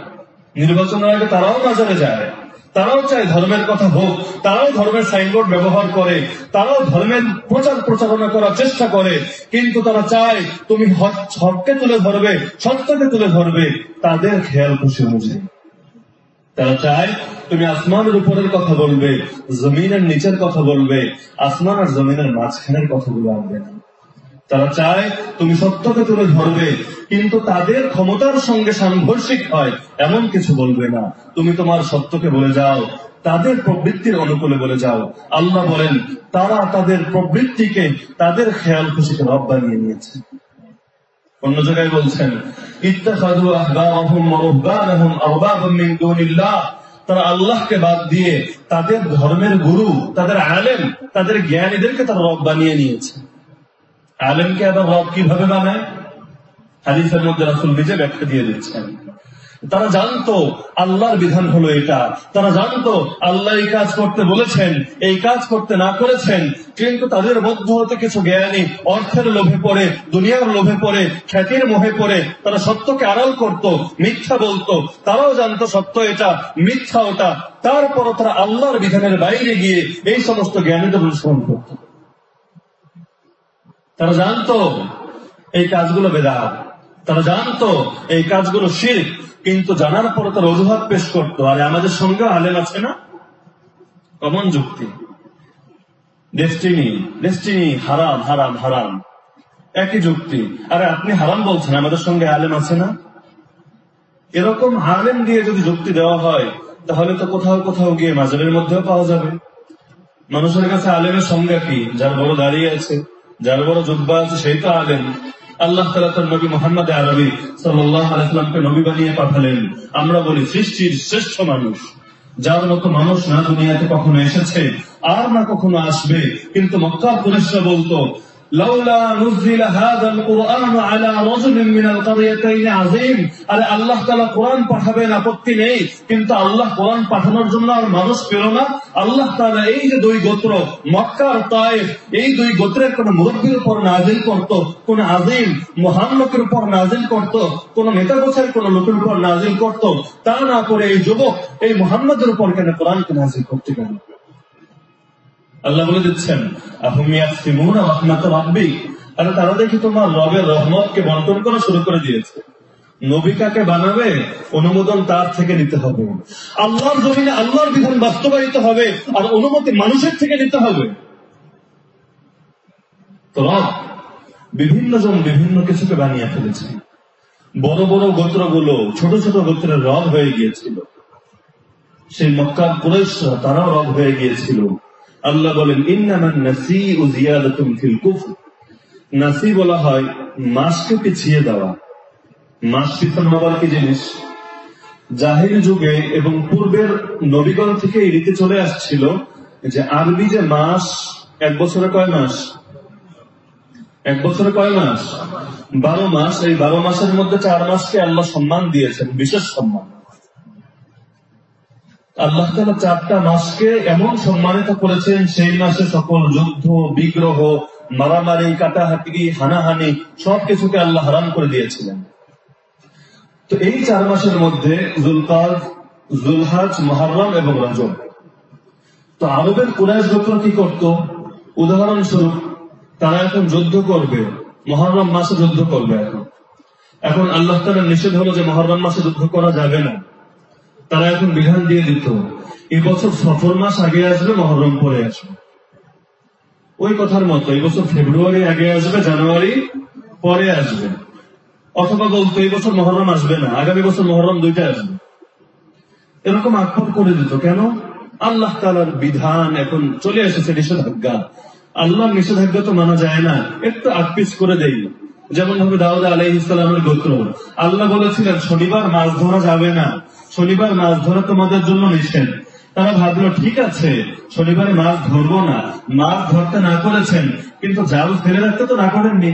নির্বাচনের আগে তারাও নজরে যায়। তারাও চায় ধর্মের কথা হোক তারাও ধর্মের সাইনবোর্ড ব্যবহার করে, তারাও ধর্মের প্রচার প্রচারণা করার চেষ্টা করে, কিন্তু তারা চায় তুমি হক- হককে তুলে ধরবে, সত্যকে তুলে ধরবে, তাদের খেয়াল খুশি অনুযায়ী তারা চায় তুমি আসমানের উপরের কথা বলবে, জমিনের নিচের কথা বলবে, আসমান আর জমিনের মাঝখানের কথাগুলো আনবে না। তারা চায় তুমি সত্যকে তুলে ধরবে, কিন্তু তাদের ক্ষমতার সঙ্গে সাংঘর্ষিক হয়, এমন কিছু বলবে না। তুমি তোমার সত্যকে বলে যাও, তাদের প্রবৃত্তির অনুকূলে বলে যাও। আল্লাহ বলেন, তারা তাদের প্রবৃত্তিকে তাদের খেয়াল খুশিতে রব বানিয়ে নিয়েছে। অন্য জায়গায় বলছেন তারা আল্লাহকে বাদ দিয়ে তাদের ধর্মের গুরু, তাদের আলেম, তাদের জ্ঞানীদেরকে তারা রব বানিয়ে নিয়েছে। আলেমকে আবার রব কীভাবে বানায়? হাদিসের মধ্যে রাসুল নিজে ব্যাখ্যা দিয়ে দিচ্ছেন। তারা জানতো আল্লাহর বিধান হলো এটা। তারা জানতো আল্লাহ এই কাজ করতে বলেছেন, এই কাজ করতে না করেছেন, কিন্তু তাদের মধ্য হতে কিছু জ্ঞানী অর্থের লোভে পড়ে, দুনিয়ার লোভে পড়ে, খ্যাতির মোহে পড়ে, তারা সত্যকে আড়াল করত, মিথ্যা বলতো। তারাও জানতো সত্য এটা, মিথ্যা ওটা। তারপরও তারা আল্লাহর বিধানের বাইরে গিয়ে এই সমস্ত জ্ঞানীদের অনুসরণ করত। তারা জানতো এই কাজগুলো বেদাত। তারা জানতো এই কাজগুলো শির কিন্তু জানার পরে তারা অজুহাত পেশ করতো। আরে আমাদের সঙ্গে আলেম আছে না? কমন যুক্তি। হারাম হারাম হারাম। একই যুক্তি। আরে আপনি হারাম বলছেন, আমাদের সঙ্গে আলেম আছে না? এরকম আলেম দিয়ে যদি যুক্তি দেওয়া হয়, তাহলে তো কোথাও কোথাও গিয়ে মাজারের মধ্যেও পাওয়া যাবে। মানুষের কাছে আলেমের সংজ্ঞা কি? যার বড় দাঁড়িয়ে আছে। যার বড় জুব্বা আছে সেই তো আলেম। আল্লাহ তালা তার নবী মোহাম্মদ আরবি সাল্লাহামকে নবী বানিয়ে পাঠালেন। আমরা বলি সৃষ্টির শ্রেষ্ঠ মানুষ। যার মতো মানুষ না দুনিয়াতে কখনো এসেছে, আর না কখনো আসবে। কিন্তু মক্কা পুরেশরা বলতো লাউলা নুজিল হাদাল কুরআন আলা রাজুলিন মিনাল কারয়াতাইন আযীম। আরে আল্লাহ তাআলা কোরআন পাঠাবেন, আপত্তি নেই। কিন্তু আল্লাহ কোরআন পাঠানোর জন্য আর মানুষ পেল না। আল্লাহ তাআলা এই যে দুই গোত্র, মক্কা আর তায়েফ, এই দুই গোত্রের কোন মুরব্বীর উপর নাজিল করত, কোন আযীম মহান লোকের উপর নাজিল করত, কোন নেতা গোছের কোন লোকের উপর নাজিল করত। তা না করে এই যুবক, এই মুহাম্মদের উপর কেন কোরআনকে নাজিল করতে গেল? আল্লাহ বলে দিচ্ছেন রহমত তারা দেখি তোমার রবের রহমতকে বন্টন করা শুরু করে দিয়েছে। নবী কাকে বানাবে, অনুমোদন তার থেকে নিতে হবে। আল্লাহর জমিনে আল্লাহর বিধান বাস্তবায়িত হবে আর অনুমতি মানুষের থেকে নিতে হবে। বিভিন্ন জন বিভিন্ন কিছুকে বানিয়ে ফেলেছে। বড় বড় গোত্রগুলো, ছোট ছোট গোত্রের রব হয়ে গিয়েছিল। সেই মক্কা পুরেশরা তারাও রব হয়ে গিয়েছিল। আল্লাহ বলেন নাসি বলা হয়, মাসকে পিছিয়ে দেওয়া। মাস কি জিনিস? জাহির যুগে এবং পূর্বের নবীগণ থেকে এই রীতি চলে আসছিল যে আরবি যে মাস, এক বছরে কয় মাস? এক বছরে কয় মাস? বারো মাস। এই বারো মাসের মধ্যে চার মাসকে আল্লাহ সম্মান দিয়েছেন, বিশেষ সম্মান। আল্লাহ তালা চারটা মাসকে এমন সম্মানিত করেছেন, সেই মাসে সকল যুদ্ধ, বিগ্রহ, মারামারি, কাটাহাটি, হানাহানি সবকিছুকে আল্লাহ হারাম করে দিয়েছিলেন। তো এই চার মাসের মধ্যে জুলহাজ মহারম এবং রজব। তো আরবের কুরাইশ গোত্র কি করত? উদাহরণস্বরূপ, তারা এখন যুদ্ধ করবে মহরম মাসে যুদ্ধ করবে এখন। এখন আল্লাহ তালা নিষেধ হলো যে মহরম মাসে যুদ্ধ করা যাবে না। তারা এখন বিধান দিয়ে দিত, এই বছর সফর মাস আগে আসবে মহরম পরে আসবে। ওই কথার মতো, এই বছর ফেব্রুয়ারি আগে আসবে, জানুয়ারি পরে আসবে। অথবা বলতো, এই বছর মহরম আসবে না, আগামী বছর মহরম দুইটা আসবে। এরকম আক্ষেপ করে দিত। কেন? আল্লাহ তালার বিধান এখন চলে এসেছে নিষেধাজ্ঞা। আল্লাহ নিষেধাজ্ঞা তো মানা যায় না, একটু আকপিস করে দেই। যেমন ভাবে দাউদ আলাই ইসলামের গোত্র, আল্লাহ বলেছিলেন, শনিবার মাছ ধরা যাবে না শনিবার মাছ ধরা তোমাদের জন্য নিষেধ। তারা ভাবলো, ঠিক আছে, শনিবারে মাছ ধরবো না। মাছ ধরতে না করেছেন, কিন্তু জাল ফেলে রাখতে তো না করেননি।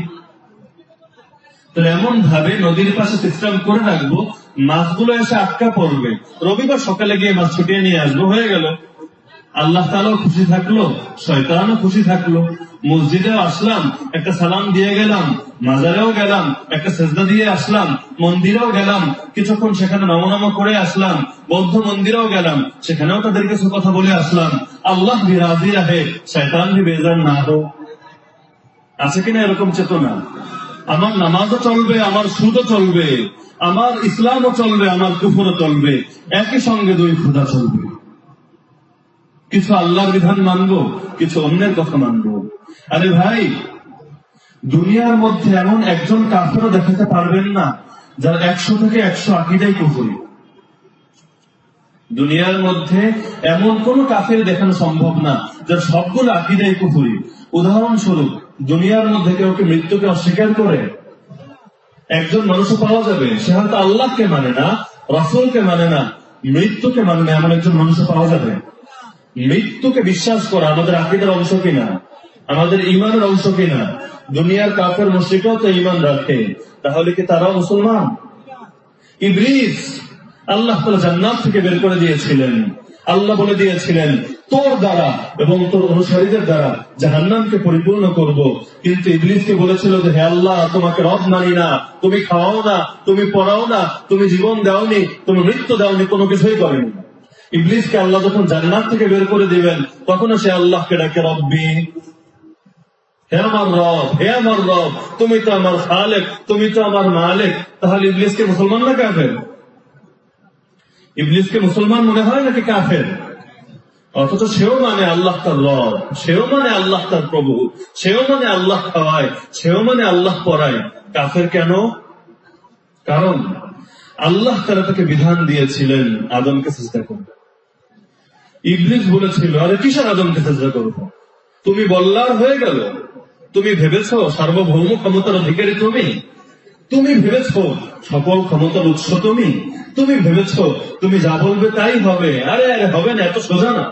এমন ভাবে নদীর পাশে সিস্টেম করে রাখব, মাছগুলো এসে আটকা পড়বে। রবিবার সকালে গিয়ে মাছ ছুটিয়ে নিয়ে আসব, হয়ে গেল। আল্লাহ তালাও খুশি থাকল, শয়তানও খুশি থাকল। মসজিদেও আসলাম, একটা সালাম দিয়ে গেলাম, মাজারেও গেলাম, একটা সেজদা দিয়ে আসলাম, মন্দিরেও গেলাম, কিছুক্ষণ সেখানে নমনম করে আসলাম, বৌদ্ধ মন্দিরেও গেলাম, সেখানেও তাদের কিছু কথা বলে আসলাম। আল্লাহ ভি রাজি রাহে, শয়তান ভি বেজার না হো। আছে কিনা এরকম চেতনা? আমার নামাজও চলবে, আমার সুদও চলবে, আমার ইসলামও চলবে, আমার কুফরও চলবে, একই সঙ্গে দুই ক্ষুদা চলবে। কিছু আল্লাহর বিধান মানবো, কিছু অন্যের কথা মানবো। আরে ভাই, দুনিয়ার মধ্যে এমন একজন কাফেরও দেখাতে পারবেন না, যার একশো থেকে একশো আকিদাই কুফুরি। দুনিয়ার মধ্যে এমন কোন কাফের দেখানো সম্ভব না, যার সবগুলো আকিদাই কুফুরি। উদাহরণস্বরূপ, দুনিয়ার মধ্যে কেউ কি মৃত্যুকে অস্বীকার করে? একজন মানুষও পাওয়া যাবে, সে হয়তো আল্লাহকে মানে না, রসুলকে মানে না, মৃত্যুকে মানে না, এমন একজন মানুষও পাওয়া যাবে। মৃত্যুকে বিশ্বাস করা আমাদের আকিদার অংশ কিনা? আমাদের ইমানের অংশ কিনা? দুনিয়ার কাফের মুশ্রিকও তো ইমান রাখে। তাহলে কি তারাও মুসলমান? ইব্রিস আল্লাহ জান্নাত থেকে বের করে দিয়েছিলেন। আল্লাহ বলে দিয়েছিলেন, তোর দ্বারা এবং তোর অনুসারীদের দ্বারা জাহান্নামকে পরিপূর্ণ করব। কিন্তু ইবলিসকে বলেছিল যে, হে আল্লাহ, তোমাকে রব মানি না। তুমি খাওয়াও না, তুমি পড়াও না, তুমি জীবন দাওনি, তুমি মৃত্যু দাওনি, কোনো কিছুই করেনি। ইবলিসকে আল্লাহ যখন জান্নাত থেকে বের করে দিবেন, তখনও সে আল্লাহকে ডাকে, রব্বি হে আমার রব, হে আমার রব, তুমি তো আমার খালেক, তুমি তো আমার মালেক। তাহলে ইবলিসকে মুসলমান না কাফের? ইবলিসকে মুসলমান মনে হয় নাকি কাফের? অথচ সেও মানে আল্লাহ তার রব, সেও মানে আল্লাহ তার প্রভু, সেও মানে আল্লাহ খাওয়ায় সেও মানে আল্লাহ পড়ায় কাফের কেন? কারণ আল্লাহ তারা তাকে বিধান দিয়েছিলেন আদমকে চেষ্টা করবে ইবলিস বলেছিল, আরে কিসের আদমকে চেষ্টা করব? তুমি বল্লার হয়ে গেল। তুমি ভেবেছ সার্বভৌম ক্ষমতার অধিকারী তুমি? তুমি ভেবেছ সকল ক্ষমতার উৎস তুমি? তুমি ভেবেছ তুমি যা বলবে তাই হবে? আরে আরে, হবে না, এত সোজা না।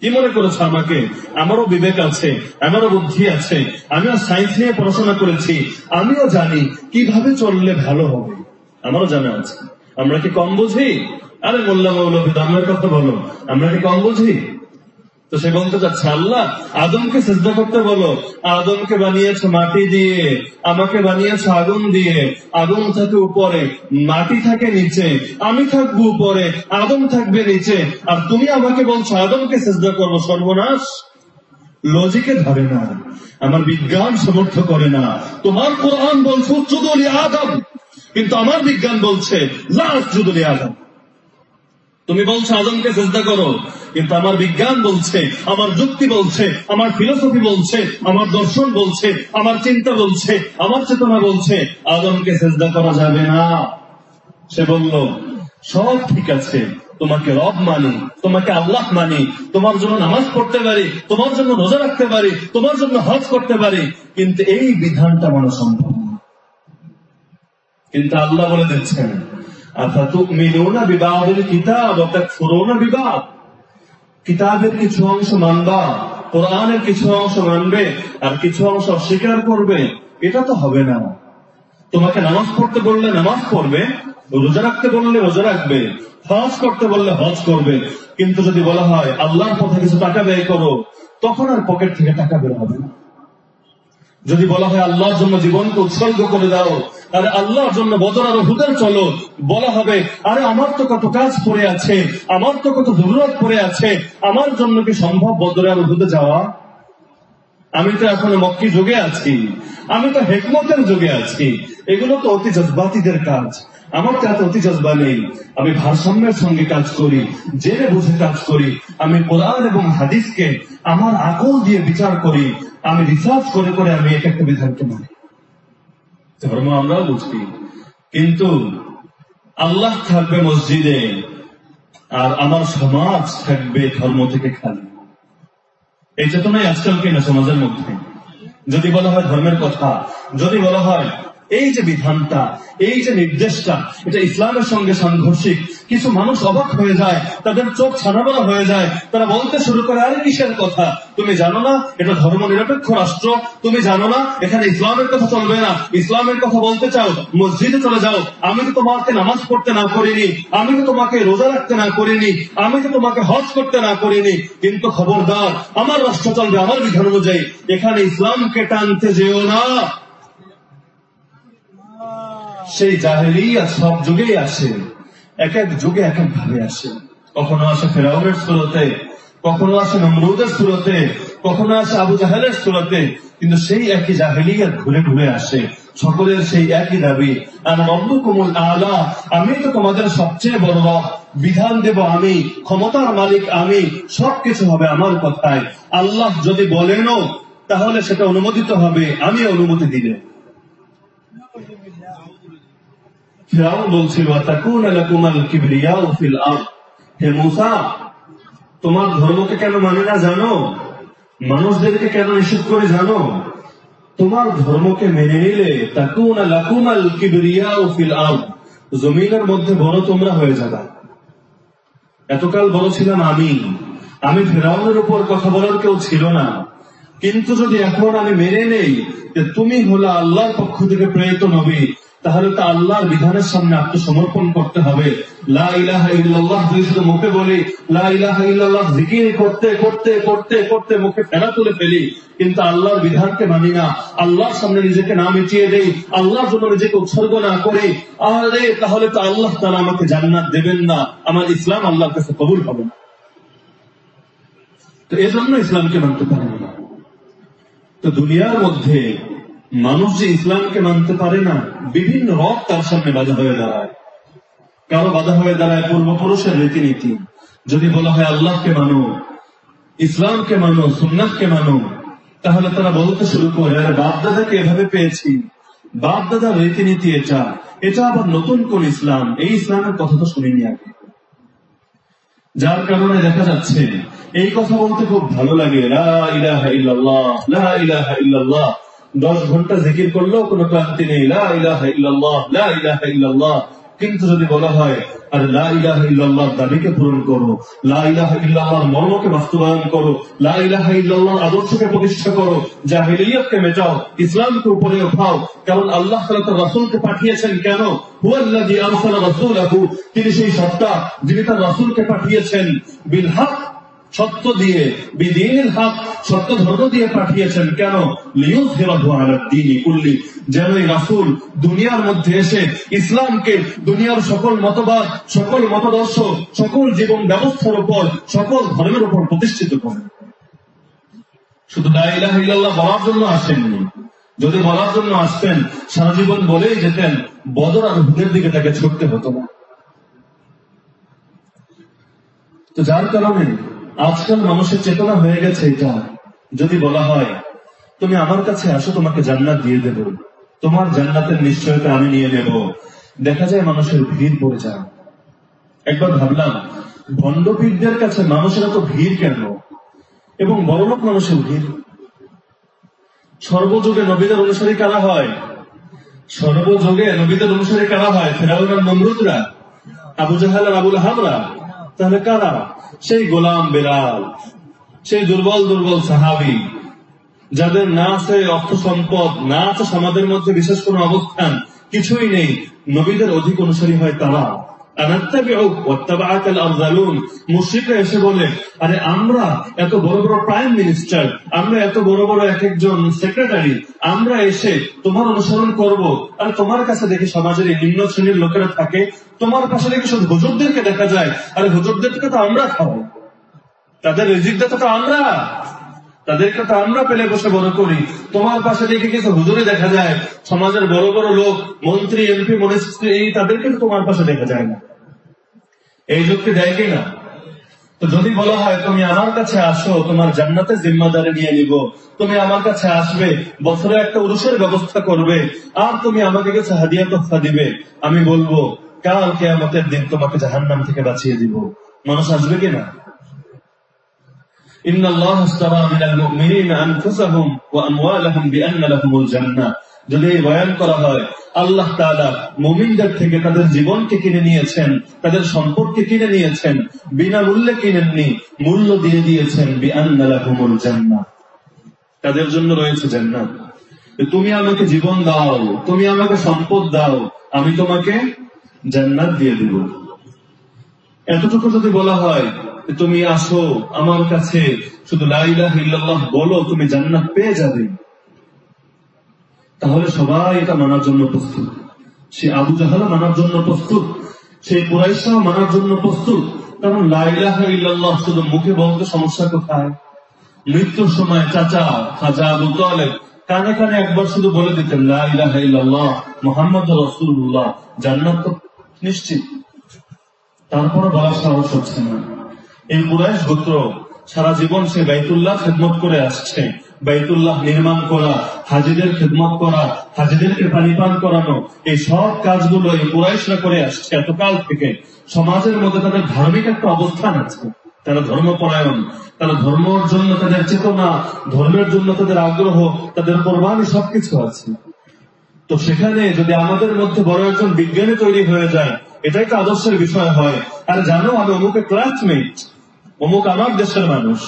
কি মনে করেছ আমাকে? আমারও বিবেক আছে, আমারও বুদ্ধি আছে, আমিও সায়েন্স নিয়ে পড়াশোনা করেছি, আমিও জানি কীভাবে চললে ভালো হবে। আমারও জানা আছে। আমরা কি কম বুঝি? আরে মোল্লা মৌলভী কথা বলো। আমরা কি কম বুঝি? তো সে বলতে চাচ্ছে, আল্লাহ, আদমকে চেষ্টা করতে বলো। আদমকে বানিয়েছ মাটি দিয়ে, আমাকে বানিয়েছ আগুন দিয়ে। আগুন থাকে উপরে, মাটি থাকে নিচে, আমি থাকব উপরে, আদম থাকবে নিচে। আর তুমি আমাকে বলছো, আদমকে চেষ্টা করব, সর্বনাশ। লজিকে ধরে না, আমার বিজ্ঞান সমর্থ করে না। তোমার কোরআন বলছো উচ্চদলি আদম। কিন্তু আমার বিজ্ঞান বলছে লাশ জুদলি আদম। তুমি বলছো আদমকে চেষ্টা করো, কিন্তু আমার বিজ্ঞান বলছে, আমার যুক্তি বলছে, আমার ফিলোসফি বলছে, আমার দর্শন বলছে, আমার চিন্তা বলছে, আমার চেতনা বলছে, আদমকে চেষ্টা করা যাবে না। সে বলল, সব ঠিক আছে, তোমাকে রব মানি, তোমাকে আল্লাহ মানি, তোমার জন্য নামাজ পড়তে পারি, তোমার জন্য রোজা রাখতে পারি, তোমার জন্য হজ করতে পারি, কিন্তু এই বিধানটা মানা সম্ভব কিন্তু আল্লাহ বলে দিচ্ছেন কিতাবের কিছু অংশ মানবা, কোরআনের কিছু অংশ মানবে, আর কিছু অংশ অস্বীকার করবে, এটা তো হবে না। তোমাকে নামাজ পড়তে বললে নামাজ পড়বে, রোজা রাখতে বললে রোজা রাখবে, হজ করতে বললে হজ করবে, কিন্তু যদি বলা হয়, আল্লাহর পথে কিছু টাকা ব্যয় করো, তখন আর পকেট থেকে টাকা বের হবে না। যদি বলা হয় আল্লাহর জন্য জীবনকে উৎসর্গ করে দাও আর আল্লাহর জন্য বদর হুদের চলো। বলা হবে, আরে আমার তো কত কাজ পড়ে আছে, আমার তো কত জরুরত পড়ে আছে, আমার জন্য কি সম্ভব বদরে আর হুদে যাওয়া? আমি তো এখন মক্কি যুগে আছি, আমি তো হেকমতের যুগে আছি। এগুলো তো অতি জজবাতিদের কাজ। আমার তো অতি জজবা নেই। আমি ভারসাম্যের সঙ্গে কাজ করি, জেনে বুঝে কাজ করি। আমি কোরআন এবং হাদিসকে আমার আকল দিয়ে বিচার করি। আমি রিসার্চ করে করে আমি এক একটা বিধানকে মানি। ধর্ম আমরাও বুঝি। কিন্তু আল্লাহ থাকবে মসজিদে আর আমার সমাজ থাকবে ধর্ম থেকে খালি। এই চেতনাই আজকাল কিনা সমাজের মধ্যে? যদি বলা হয় ধর্মের কথা, যদি বলা হয় এই যে বিধানটা, এই যে নির্দেশটা, এটা ইসলামের সঙ্গে সাংঘর্ষিক। কিছু মানুষ অবাক হয়ে যায়, তাদের চোখ ছানাবড়া হয়ে যায়, তারা বলতে শুরু করে, আরে, কিসের কথা? তুমি জানো না, এটা ধর্ম নিরপেক্ষ রাষ্ট্র। তুমি জানো না, এখানে ইসলামের কথা চলবে না। ইসলামের কথা বলতে চাও, মসজিদে চলে যাও। আমি তো তোমাকে নামাজ পড়তে না করিনি, আমি তো তোমাকে রোজা রাখতে না করিনি, আমি তো তোমাকে হজ করতে না করিনি। কিন্তু খবরদার, আমার রাষ্ট্র চলবে আমার বিধান অনুযায়ী। এখানে ইসলামকে টানতে যেও না। সেই জাহেলিয়া সব যুগেই আসে এক এক যুগে এক এক ভাবে আসে কখনো আসে ফেরাউনের সুরতে, কখনো আসে নমরুদের সুরতে, কখনো আসে আবু জাহেলের সুরতে, কিন্তু সেই একই জাহেলিয়া ঘুরে ঘুরে আসে। সকলের সেই একই দাবি কুমুল আলা, আমি তো তোমাদের সবচেয়ে বড় রব। বিধান দেব আমি, ক্ষমতার মালিক আমি, সবকিছু হবে আমার কথায় আল্লাহ যদি বলেনও, তাহলে সেটা অনুমোদিত হবে আমি অনুমতি দিলে। ফিরাউন বলছিল হে মূসা, তোমার ধর্মকে কেন মানে না জানো? মানুষদেরকে কেন নিষেধ করে জানো? তোমার ধর্মকে মেনে নিলে তাকুন লাকুমাল কিবরিয়াউ ফিল আরদ, জমিনের মধ্যে বড় তোমরা হয়ে যাবে। এতকাল বড় ছিলাম আমি। আমি ফেরাউনের উপর কথা বলার কেউ ছিল না। কিন্তু যদি এখন আমি মেনে নেই যে তুমি হলো আল্লাহর পক্ষ থেকে প্রেরিত নবী তাহলে তো আল্লাহর বিধানের সামনে আত্মসমর্পণ করতে হবে। মুখে বলি করতে করতে করতে করতে মুখে ফেরা তুলে ফেলি, কিন্তু আল্লাহর বিধানকে মানি না। আল্লাহর সামনে নিজেকে না মিটিয়ে দেই, আল্লাহর জন্য নিজেকে উৎসর্গ না করি, আরে তাহলে তো আল্লাহ তারা আমাকে জান্নাত দেবেন না, আমার ইসলাম আল্লাহর কাছে কবুল হবে না। তো এজন্য ইসলামকে মানতে পারেন না। তো দুনিয়ার মধ্যে মানুষ যে ইসলামকে মানতে পারে না বিভিন্ন রব তার সামনে বাধা হয়ে দাঁড়ায়। কারও বাধা হয়ে দাঁড়ায় পূর্বপুরুষের রীতিনীতি। যদি বলা হয় আল্লাহকে মানো ইসলামকে মানো সুন্নাথকে মানো তাহলে তারা বলতে শুরু করে আরে বাপ দাদাকে এভাবে পেয়েছি। বাপ দাদার রীতিনীতি এটা এটা আবার নতুন কোন ইসলাম? এই ইসলামের কথা তো শুনিনি আগে। যার কারণে দেখা যাচ্ছে এই কথা বলতে খুব ভালো লাগে লা ইলাহা ইল্লাল্লাহ, লা ইলাহা ইল্লাল্লাহ। দশ ঘণ্টা জিকির করলেও কোনো ক্লান্তি নেই। লা ইলাহা ইল্লাল্লাহ, লা ইলাহা ইল্লাল্লাহ। কিন্তু যদি বলা হয় আর লা ইলাহা দাবিকে পূরণ করো। লা ইলাহা ইল্লাল্লাহর মর্মকে বাস্তবায়ন করো। লা ইলাহা আদর্শকে প্রতিষ্ঠা করো। জাহিলিয়াতকে মেটাও ইসলামকে উপরে উঠাও। কারণ আল্লাহ তার পাঠিয়েছেন কেন? তিনি সেই সত্তা যিনি তার রাসূলকে পাঠিয়েছেন। বিল হক সত্য দিয়ে, বিদিনের হক, সত্য ধর্ম দিয়ে পাঠিয়েছেন কেন? কুল্লি। যেন এই রাসূল দুনিয়ার মধ্যে এসে ইসলামকে দুনিয়ার সকল মতবাদ, সকল মতাদর্শ, সকল জীবন ব্যবস্থার উপর, সকল ধর্মের উপর প্রতিষ্ঠিত করেন। শুধু ইল্লাল্লাহ বলার জন্য আসেননি। যদি বলার জন্য আসতেন, সারা জীবন বলেই যেতেন, বদর আর হুদের দিকে তাকে ছুটতে হতো না। তো যার কারণে আজকাল মানুষের চেতনা হয়ে গেছে এটা। যদি বলা হয়, তুমি আমার কাছে আসো, তোমাকে জান্নাত দিয়ে দেব। তোমার জান্নাতের নিশ্চয়তা আমি নিয়ে নেব। দেখা যায় মানুষের ভিড় পড়ে যায়। একবার ভাবলাম, ভণ্ডপীরদের কাছে মানুষের এত ভিড় কেন? এবং বড়লোক মানুষের ভিড়। সর্বযুগে নবীদের অনুসারী কারা হয়? সর্বযুগে নবীদের অনুসারী কারা হয়? ফেরাউনের নমরুদরা? আবু জাহাল আবুল হামরা তাহলে কারা সেই গোলাম বেলাল, সেই দুর্বল দুর্বল সাহাবি, যাদের না আছে অর্থ সম্পদ, না আছে সমাজের মধ্যে বিশেষ কোন অবস্থান, কিছুই নেই। নবীদের অধিক অনুসারী হয় তারা। মুশ্রিকরা এসে বলে, আরে আমরা এত বড় বড় প্রাইম মিনিস্টার, আমরা এত বড় বড় এক একজন সেক্রেটারি, আমরা এসে তোমার অনুসরণ করব। আর তোমার কাছে দেখি সমাজের এই নিম্ন শ্রেণির লোকেরা থাকে, তোমার পাশে দেখি শুধু হুজুরদেরকে দেখা যায়, আর হুজুরদেরকে তো আমরা খাব তাদের রিজিকদাতা তো আমরা। তাদেরকে তো আমরা পেলে বসে বড় করি। তোমার পাশে দেখে কিছু হুজুরে দেখা যায়, সমাজের বড় বড় লোক, মন্ত্রী এমপি মনিস্ট্রি তাদেরকে তোমার পাশে দেখা যায় না। এই যুক্তি দেয় কি না? তো যদি বলা হয়, তুমি আমার কাছে আসো, তোমার জান্নাতের জিম্মাদারি নিয়ে নিব। তুমি আমার কাছে আসবে, বছরে একটা উরুষের ব্যবস্থা করবে, আর তুমি আমাকে কাছে হাদিয়া তোফা দিবে। আমি বলব, কাল কেয়ামতের দিন তোমাকে জাহান্নাম থেকে বাঁচিয়ে দিব। মানুষ আসবে কিনা إن الله اشترى من المؤمنين أنفسهم وأموالهم بأن لهم الجنة যদি এই বয়ান করা হয় আল্লাহ তাআলা মুমিনদের থেকে তাদের জীবনকে কিনে নিয়েছেন তাদের সম্পদকে কিনে নিয়েছেন বিনা মূল্যে কিনেননি মূল্য দিয়ে দিয়েছেন বিআন্না লাহুমুল জান্নাহ তাদের জন্য রয়েছে জান্নাত তুমি আমাকে জীবন দাও তুমি আমাকে সম্পদ দাও আমি তোমাকে জান্নাত দিয়ে দিব এতটুকু যদি বলা হয় যে তুমি আসো আমার কাছে, শুধু লাইলাহ ইল্লাল্লাহ বলো, তুমি জান্নাত পেয়ে যাবে। তাহলে সবাই এটা মানার জন্য প্রস্তুত। সে আবু জাহালা মানার জন্য প্রস্তুত সেই কুরাইশাও মানার জন্য প্রস্তুত। কারণ লাইলাহ ইল্লাল্লাহ শুধু মুখে বলতে সমস্যা কোথায়? মৃত্যুর সময় চাচা খাজা আবু তালেব কানে কানে একবার শুধু বলে দিতেন লাইলাহ ইল্লাল্লাহ, মোহাম্মদ রসুল্লাহ জান্নাত নিশ্চিত। তারপরে বলার সাহস হচ্ছে না। এই কুরাইশ গোত্র সারা জীবন সে বাইতুল্লাহ খেদমত করে আসছে। বাইতুল্লাহ নির্মাণ করা, হাজিদের খেদমত করা, হাজিদেরকে পানি পান করানো, এই সব কাজগুলো এই কুরাইশরা করে আসছে এতকাল থেকে। সমাজের মধ্যে তাদের ধার্মিক একটা অবস্থান আছে। তারা ধর্মপরায়ণ তারা ধর্মের জন্য তাদের চেতনা, ধর্মের জন্য তাদের আগ্রহ, তাদের কোরবানি সবকিছু আছে। তো সেখানে যদি আমাদের মধ্যে বড় একজন বিজ্ঞানী তৈরি হয়ে যায়, এটাই তো আদর্শের বিষয় হয়। আর জানো, আমি অমুকের ক্লাসমেট অমুক আমার দেশের মানুষ,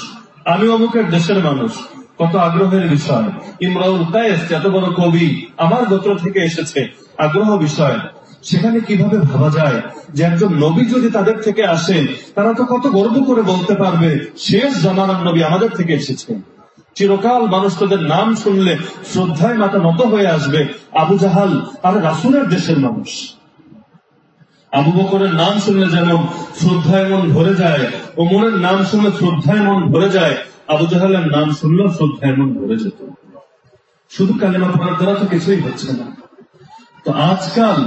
আমি অমুকের দেশের মানুষ। কত আগ্রহের বিষয়। ইমরাউল কায়েস এত বড় কবি আমার গোত্র থেকে এসেছে আগ্রহ বিষয়। সেখানে কীভাবে ভাবা যায় যে একজন নবী যদি তাদের থেকে আসে, তারা তো কত গর্ব করে বলতে পারবে, শেষ জামানার নবী আমাদের থেকে এসেছে। চিরকাল মানুষ তাদের নাম শুনলে শ্রদ্ধায় মাথা নত হয়ে আসবে, আবু জাহাল আর রাসুলের দেশের মানুষ। আবু বকরের নাম শুনলে যেমন শ্রদ্ধায় মন ভরে যায়, ওমরের নাম শুনলে শ্রদ্ধায় মন ভরে যায়, আবু জাহালের নাম শুনলেও শ্রদ্ধায় মন ভরে যেত। শুধু কালেমা পড়ার দ্বারা তো কিছুই হচ্ছে না। তো আজকাল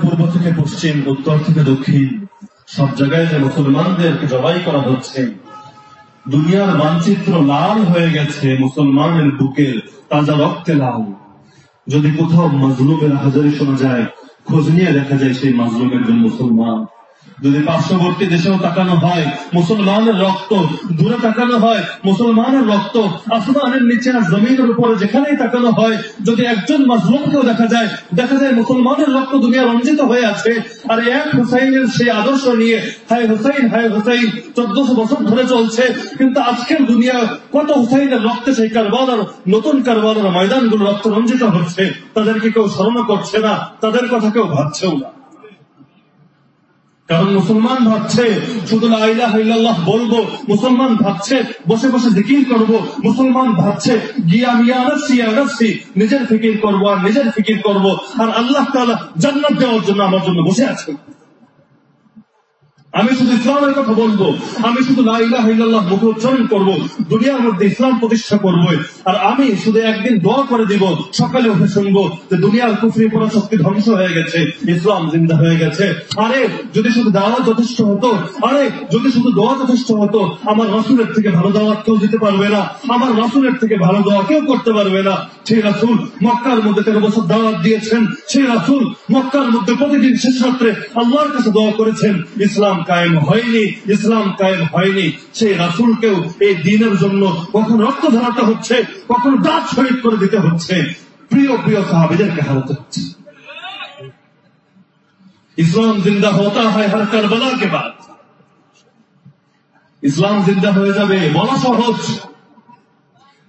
পূর্ব থেকে পশ্চিম, উত্তর থেকে দক্ষিণ, সব জায়গায় যে মুসলমানদেরকে জবাই করা হচ্ছে, দুনিয়ার মানচিত্র লাল হয়ে গেছে, মুসলমানের বুকের তাজা রক্তে লাল। যদি কোথাও মজলুমের হাজারি শোনা যায় খোঁজ নিয়ে দেখা যায় সেই মাজলুম একজন মুসলমান যদি পার্শ্ববর্তী দেশেও তাকানো হয়, মুসলমানের রক্ত দূরে তাকানো হয়, মুসলমানের রক্ত আসমানের নিচে আর জমিনের উপরে যেখানেই তাকানো হয়, যদি একজন মাজলুমকেও দেখা যায় দেখা যায় মুসলমানের রক্ত দুনিয়া রঞ্জিত হয়ে আছে, আর এক হুসাইনের সেই আদর্শ নিয়ে, হায় হুসাইন হায় হুসাইন, চোদ্দশো বছর ধরে চলছে, কিন্তু আজকের দুনিয়া কত হুসাইনের রক্তে সেই কারবালার নতুন কারবালার ময়দানগুলো রক্ত রঞ্জিত হচ্ছে, তাদেরকে কেউ স্মরণ করছে না, তাদের কথা কেউ ভাবছেও না। কারণ মুসলমান ভাবছে, শুধু লাইলাহ বলব, মুসলমান ভাবছে, বসে বসে জিকির করব, মুসলমান ভাবছে, গিয়া মিয়া আনাসি আনাসি নিজের ফিকির করব আর নিজের ফিকির করব, আর আল্লাহ তালা জান্নাত দেওয়ার জন্য আমার জন্য বসে আছে। আমি শুধু ইসলামের কথা বলব। আমি শুধু লাইলাহ মুখ উচ্চারণ করব। দুনিয়ার মধ্যে ইসলাম প্রতিষ্ঠা করব। আর আমি শুধু একদিন দোয়া করে দিব, সকালে উঠে শুনব যে দুনিয়ার কুফরি পড়া শক্তি ধ্বংস হয়ে গেছে, ইসলাম জিন্দা হয়ে গেছে। আরে, যদি শুধু দাওয়া যথেষ্ট হতো, আরে, যদি শুধু দোয়া যথেষ্ট হতো, আমার রসুলের থেকে ভালো দাওয়াত কেউ দিতে পারবে না। আমার রসুলের থেকে ভালো দোয়া কেউ করতে পারবে না। সেই রাসুল মক্কার মধ্যে তেরো বছর দাওয়াত দিয়েছেন। সেই রাসুল মক্কার মধ্যে প্রতিদিন শেষ রাত্রে আল্লাহর কাছে দোয়া করেছেন, ইসলাম কায়েম হয়নি, ইসলাম কায়েম হয়নি, সেই রাসুলকেও এই দিনের জন্য কখন রক্ত ধরাতে হচ্ছে, কখন দাঁত শহীদ করে দিতে হচ্ছে, প্রিয় প্রিয় সাহাবিদেরকে হারাতে হচ্ছে। ইসলাম জিন্দা হতা হয় হর কারবালা কে বাদ। ইসলাম জিন্দা হয়ে যাবে বলা সহজ।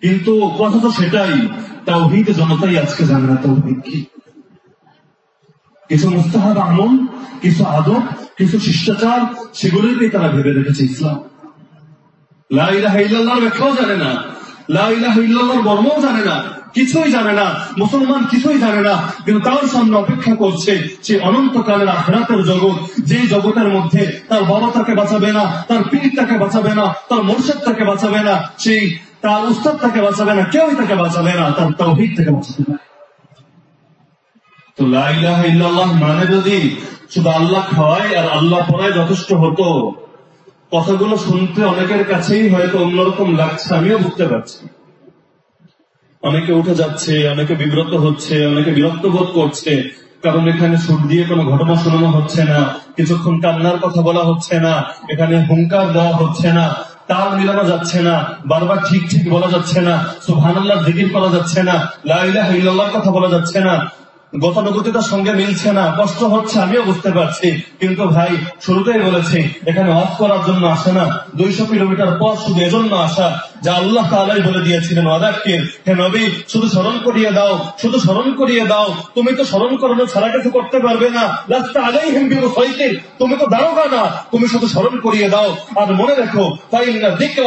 কিন্তু কথা তো সেটাই, তাওহিদ জনতাই আজকে জানে না তাওহিদ কি। কিছু মুস্তাহাব আমল, কিছু আদব কিছু শিষ্টাচার সেগুলোকেই তারা ভেবে রেখেছে ইসলাম। লাইলাহ ব্যাখ্যাও জানে না। বর্মও জানে না। কিছুই জানে না। মুসলমান কিছুই জানে না। কিন্তু তার সামনে অপেক্ষা করছে সে অনন্তকালের আখরাতের জগৎ যে জগতের মধ্যে তার বাবা তাকে বাঁচাবে না, তার পীর তাকে বাঁচাবে না, তার মোর্শেদ তাকে বাঁচাবে না, সেই তার উস্তাদ তাকে বাঁচাবে না, কেউই তাকে বাঁচাবে না, তার তৌহিদ থেকে বাঁচাবে না। তো লাইলাহ ইল্লাল্লাহ মানে যদি শুধু আল্লাহ খাওয়ায় আর আল্লাহ পড়ায় যথেষ্ট হতো, কথাগুলো শুনতে অনেকের কাছেই হয়তো অন্যরকম লাগছে, আমিও বুঝতে পারছি। অনেকে উঠে যাচ্ছে, অনেকে বিব্রত হচ্ছে, অনেকে বিরক্ত বোধ করছে, কারণ এখানে সুর দিয়ে কোনো ঘটনা শোনানো হচ্ছে না, কিছুক্ষণ কান্নার কথা বলা হচ্ছে না, এখানে হুঙ্কার দেওয়া হচ্ছে না, তাল মিলানো যাচ্ছে না, বারবার ঠিক ঠিক বলা যাচ্ছে না, সুবহানাল্লাহ, জিকির করা যাচ্ছে না লাইলাহ কথা বলা যাচ্ছে না গতানুগতিতার সঙ্গে মিলছে না, কষ্ট হচ্ছে, আমিও বুঝতে পারছি। কিন্তু ভাই, শুরুতেই বলেছি, এখানে অফ করার জন্য আসে না। দুইশো কিলোমিটার পর শুধু এজন্য আসা, যা আল্লাহ তালাই বলে দিয়েছিলেন ওয়াদাক্কির। হে নবী, শুধু স্মরণ করিয়ে দাও, শুধু স্মরণ করিয়ে দাও। তুমি তো স্মরণ করানো ছাড়া কিছু করতে পারবে না। রাস্তা আগেই হিমবি সৈকির তুমি তো দারোগা না। তুমি শুধু স্মরণ করিয়ে দাও। আর মনে রেখো তাই দিকে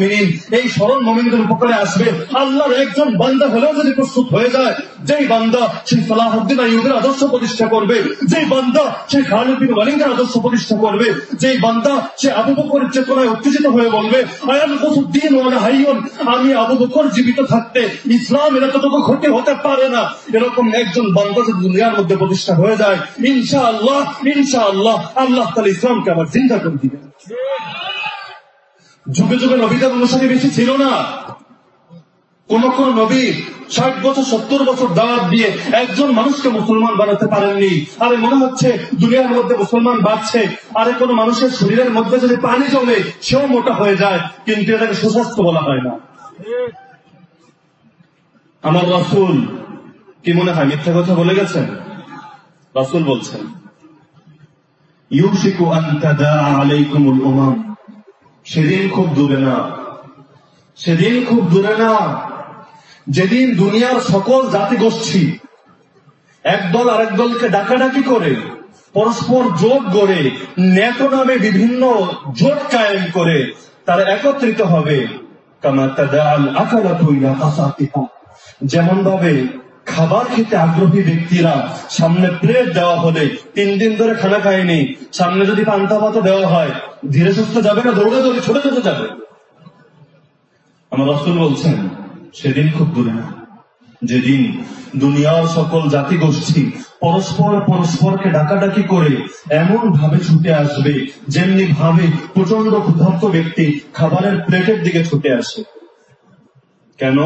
মিনিন এই স্মরণ মমিনদের উপকারে আসবে। আল্লাহর একজন বান্দা হলেও যদি প্রস্তুত হয়ে যায়, যেই বান্দা সেই সালাহুদ্দিন আইয়ুবের আদর্শ প্রতিষ্ঠা করবে। যেই বান্দা সেই খালিদিন ওয়ালিঙ্গের আদর্শ প্রতিষ্ঠা করবে, যেই বান্দা সে আবু বকরের চেতনায় উত্তেজিত হয়ে বলবে আয়াল কসুদ্দিন ওয়ালা হাইয়ুন, আমি আবু বকর জীবিত থাকতে ইসলাম এর এতটুকু ক্ষতি হতে পারে না। এরকম একজন বান্দা যদি দুনিয়ার মধ্যে প্রতিষ্ঠা হয়ে যায়, ইনশাআল্লাহ ইনশাআল্লাহ আল্লাহ তাআলা ইসলামকে আবার জিন্দা করে দিবেন। যুগে যুগে নবীদের অনুসারী বেশি ছিল না। কোন কোন নবী, ষাট বছর, সত্তর বছর দাওয়াত দিয়ে একজন মানুষকে মুসলমান বানাতে পারেননি। আরে মনে হচ্ছে দুনিয়ার মধ্যে মুসলমান বাড়ছে। আরে কোন মানুষের শরীরের মধ্যে যদি পানি জমে, সেও মোটা হয়ে যায়। কিন্তু এটাকে সুস্বাস্থ্য বলা হয় না। আমার রাসুল কি মনে হয়, মিথ্যা কথা বলে গেছেন? রাসুল বলছেন, ইউশিকু আন্তাদা সেদিন খুব দূরে না। সেদিন খুব দূরে না। যেদিন দুনিয়ার সকল জাতি গোষ্ঠী একদল আরেক দলকে ডাকাডাকি করে, পরস্পর জোট গড়ে ন্যাটো নামে বিভিন্ন জোট কায়েম করে, তারা একত্রিত হবে। যেমন ভাবে খাবার খেতে আগ্রহী ব্যক্তিরা সামনে প্লেট দেওয়া হলে তিন দিন ধরে খানা খায়নি, সামনে যদি পান্তা পাতা দেওয়া হয়, ধীরে সুস্থ যাবে না, দৌড়ে দৌড়ে ছোট ছোট যাবে। আমার রসুল বলছেন সেদিন খুব দূরে না যেদিন দুনিয়ার সকল জাতি গোষ্ঠী পরস্পর পরস্পরকে ডাকাডাকি করে এমন ভাবে ছুটে আসবে, যেমনি ভাবে প্রচণ্ড ক্ষুধার্ত ব্যক্তি খাবারের প্লেটের দিকে ছুটে আসে। কেন?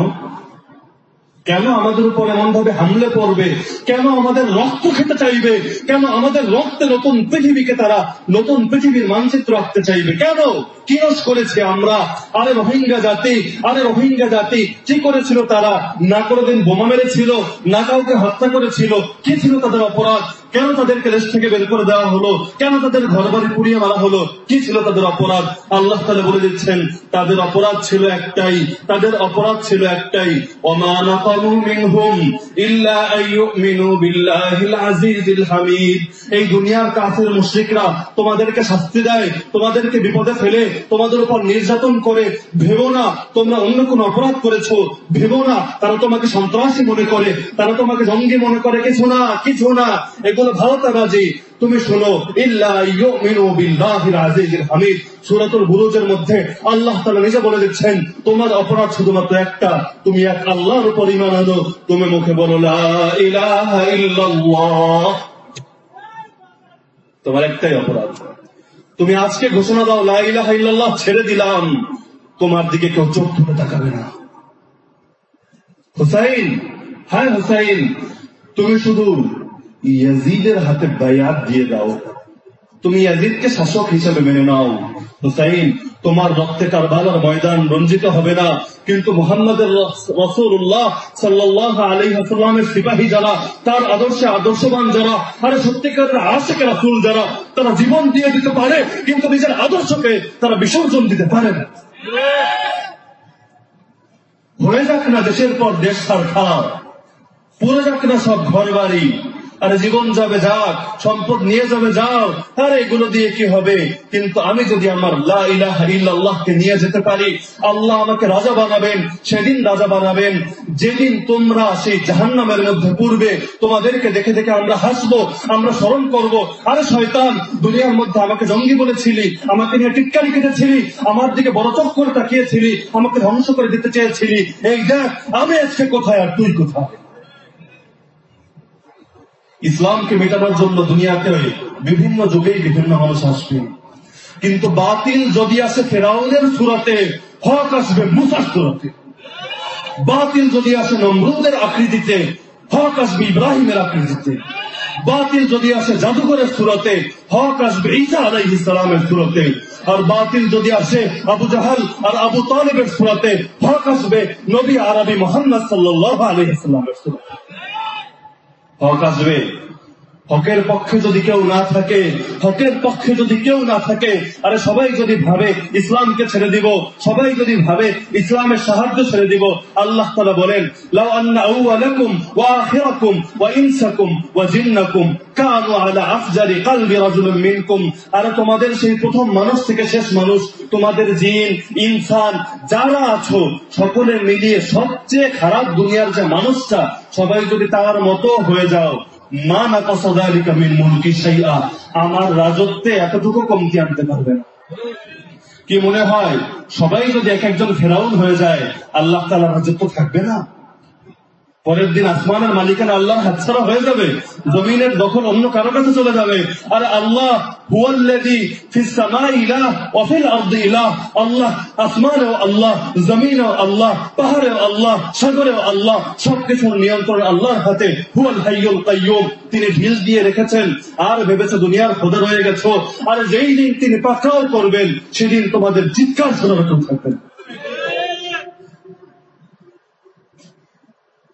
কেন আমাদের উপর এমন ভাবে হামলে পড়বে? কেন আমাদের রক্ত খেতে চাইবে? কেন আমাদের রক্তে নতুন পৃথিবীকে তারা নতুন পৃথিবীর মানচিত্র আঁকতে চাইবে? কেন? কি করেছে আমরা? আরে রোহিঙ্গা জাতি, আরে রোহিঙ্গা জাতি। কি করেছিল তারা? না কোনোদিন বোমা মেরেছিল, না কাউকে হত্যা করেছিল। কি ছিল তাদের অপরাধ? কেন তাদেরকে দেশ থেকে বের করে দেওয়া হলো? কেন তাদের ঘর বাড়ি পুড়িয়ে মারা হলো? কি ছিল তাদের অপরাধ? আল্লাহ তালা বলে দিচ্ছেন, তাদের অপরাধ ছিল একটাই, তাদের অপরাধ ছিল একটাই এই দুনিয়ার কাফের মুশ্রিকরা তোমাদেরকে শাস্তি দেয়, তোমাদেরকে বিপদে ফেলে, তোমাদের উপর নির্যাতন করে। ভেবো না, তোমরা অন্য কোন অপরাধ করেছ, ভেবো না, তারা তোমাকে সন্ত্রাসী মনে করে, তারা তোমাকে জঙ্গি মনে করে। কিছু না কিছু না। এগুলো ভারতাবাজি তুমি শোনো হামিদ। সুরাতুল বুরুজের মধ্যে আল্লাহ তালা নিজে বলে দিচ্ছেন, তোমার অপরাধ শুধুমাত্র একটা, তুমি এক আল্লাহর উপর ইমান আনো, তুমি মুখে বলো তোমার একটাই অপরাধ। তুমি আজকে ঘোষণা দাও ইল্লাল্লাহ ছেড়ে দিলাম, তোমার দিকে কেউ চোখ তুলে তাকাবে না। হুসাইন হ্যাঁ হুসাইন, তুমি শুধু ইয়াজিদের হাতে বায়াত দিয়ে দাও। তুমি ইয়াজিদকে শাসক হিসেবে মেনে নাও। হুসাইন, তোমার রক্তে কারবালার ময়দান রঞ্জিত হবে না। কিন্তু মোহাম্মদের রসুল্লাহ সাল্লাহ আলী হাসলামের সিপাহী যারা, তার আদর্শে আদর্শবান যারা, আরে সত্যিকারের আশেকে রাসুল যারা, তারা জীবন দিয়ে দিতে পারে, কিন্তু নিজের আদর্শকে তারা বিসর্জন দিতে পারে না। হয়ে যাক না দেশের পর দেশ তার খারাপ। পড়ে যাক না সব ঘর বাড়ি আরে জীবন যাবে, যাক, সম্পদ নিয়ে যাবে, যাও। আরে এগুলো দিয়ে কি হবে? কিন্তু আমি যদি আমার আল্লাহকে নিয়ে যেতে পারি, আল্লাহ আমাকে রাজা বানাবেন, সেদিন রাজা বানাবেন। যেদিন তোমরা সেই জাহান্নামের মধ্যে পূর্বে তোমাদেরকে দেখে দেখে আমরা হাসবো, আমরা স্মরণ করব। আরে শয়তান, দুনিয়ার মধ্যে আমাকে জঙ্গি বলেছিলি, আমাকে নিয়ে টিটকারি কেটেছিলি আমার দিকে বড় চোখ করে তাকিয়েছিলি, আমাকে ধ্বংস করে দিতে চেয়েছিলি। এই দেখ, আমি আজকে কোথায় আর তুই কোথায়? ইসলামকে মেটানোর জন্য দুনিয়াতে বিভিন্ন যুগেই বিভিন্ন মানুষ আসবে। কিন্তু বাতিল যদি আসে ফেরাউনের সুরাতে, হক আসবে মুসার সুরাতে। বাতিল যদি আসে নমরুদের আকৃতিতে, হক আসবে ইব্রাহিমের আকৃতিতে। বাতিল যদি আসে জাদুঘরের সুরতে, হক আসবে ঈসা আলাই ইসলামের সুরতে। আর বাতিল যদি আসে আবু জাহাল আর আবু তালেবের সুরতে, হক আসবে নবী আরবি মোহাম্মদ সাল্লাহ আলী ইসলামের সুরতে। হক আসবে হকের পক্ষে যদি কেউ না থাকে, হকের পক্ষে যদি কেউ না থাকে, আরে সবাই যদি ভাবে ইসলামকে ছেড়ে দিব, সবাই যদি ভাবে ইসলামের সাহায্য ছেড়ে দিব, আল্লাহ তালা বলেন আন্না আউয়ালাকুম ওয়া আখিরাকুম ওয়া ইনসাকুম ওয়া জিন্নাকুম কানু আলা আফজারি কালবি রাজুলুম মিনকুম। আরে তোমাদের সেই প্রথম মানুষ থেকে শেষ মানুষ, তোমাদের জিন, ইনসান, যারা আছো, সকলে মিলিয়ে সবচেয়ে খারাপ দুনিয়ার যে মানুষটা, সবাই যদি তার মতো হয়ে যাও মা না কসদালিকা মিন মুলকি সাইয়া আমার রাজত্বে এতটুকু কমতি আনতে পারবে না। কি মনে হয়? সবাই যদি এক একজন ফেরাউন হয়ে যায়, আল্লাহ তালা রাজত্ব থাকবে না? পরের দিন আসমানের মালিকানা আল্লাহর হাতছাড়া হয়ে যাবে। জমিনের দখল অন্য কারও কাছে চলে যাবে। আর আল্লাহ আল্লাহ আল্লাহ আল্লাহ আল্লাহ আল্লাহ, সবকিছুর নিয়ন্ত্রণ আল্লাহর হাতে। হুয়াল হাইয়ুল তিনি ঢিল দিয়ে রেখেছেন। আর ভেবেছে দুনিয়ার খোদা রয়ে গেছো। আর যেই দিন তিনি পাকড়াও করবেন, সেদিন তোমাদের চিৎকার শোনার থাকবেন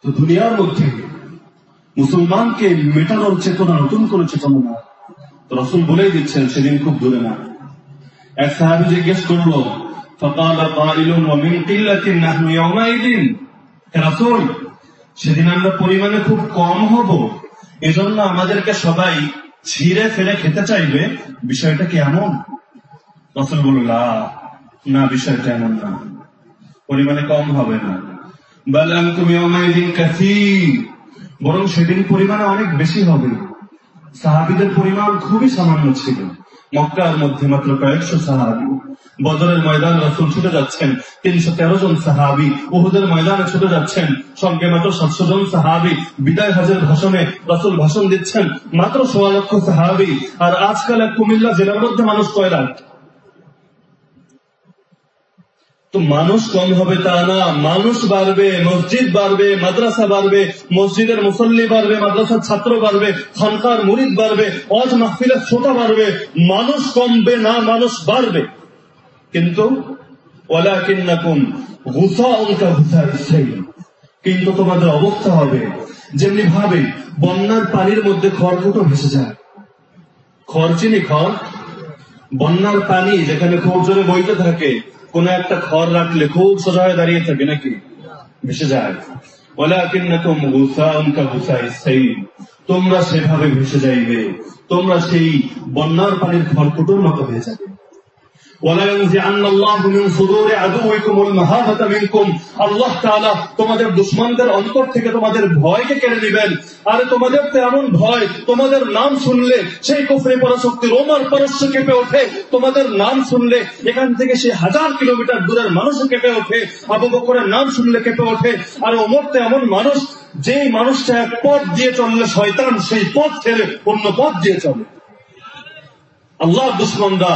তো দুনিয়ার মধ্যে মুসলমানকে মেটানোর চেতনা, নতুন করে চেতনা না রসুল বলেই দিচ্ছেন, সেদিন খুব দূরে না। এক সাহাবি জিজ্ঞেস করল সেদিন আমরা পরিমাণে খুব কম হব। এজন্য আমাদেরকে সবাই ছিঁড়ে ফেলে খেতে চাইবে। বিষয়টা কি এমন? রসুল বলল, না, বিষয়টা এমন না। পরিমাণে কম হবে না। বরং সেদিন পরিমাণে অনেক বেশি হবে। সাহাবিদের পরিমাণ খুবই সামান্য ছিল। মক্কার মধ্যে মাত্র কয়েকশো সাহাবি। বদরের ময়দান রাসুল ছুটে যাচ্ছেন। তিনশো তেরো জন সাহাবি ময়দানে ছুটে যাচ্ছেন। সঙ্গে মাত্র সাতশো জন সাহাবি বিদায় হাজের ভাষণে রাসুল ভাষণ দিচ্ছেন। মাত্র সোয়া লক্ষ সাহাবি। আর আজকাল এক কুমিল্লা জেলার মধ্যে মানুষ কয় তো মানুষ কম হবে তা না। মানুষ বাড়বে, মসজিদ বাড়বে, মাদ্রাসা বাড়বে, মসজিদের মুসল্লি বাড়বে, মাদ্রাসার ছাত্র বাড়বে, খানকার মুরিদ বাড়বে অজ মাহফিলের শ্রোতা বাড়বে। মানুষ কমবে না, মানুষ বাড়বে। কিন্তু কিন্তু তোমাদের অবস্থা হবে যেমনি ভাবে বন্যার পানির মধ্যে খড়কুটো ভেসে যায়। খড় চিনি খড় বন্যার পানি যেখানে খুব জোরে বইতে থাকে কোন একটা খড় রাখলে খুব সোজা হয়ে দাঁড়িয়ে থাকে নাকি? ভেসে যায়। তোমরা সেভাবে ভেসে যাইবে। তোমরা সেই বন্যার পানির খড়কুটোর মতো হয়ে যাবে। ولينزعن الله من صدور عدوكم المهابة منكم আল্লাহ তাআলা তোমাদের দুশ্মনদের অন্তর থেকে তোমাদের ভয়কে কেড়ে নেবেন আরে তোমাদের তো এমন ভয় তোমাদের নাম শুনলে সেই কুফরি পরাশক্তি রোমার পরস্য কেঁপে ওঠে তোমাদের নাম শুনলে এখান থেকে সেই হাজার কিলোমিটার দূরের মানুষও কেঁপে ওঠে আবু বকরের নাম শুনলে কেঁপে ওঠে আর ওমর তো এমন মানুষ যেই মানুষটা এক পথ দিয়ে চললে শয়তান সেই পথ ছেড়ে অন্য পথ দিয়ে চলে আল্লাহ দুশ্মনরা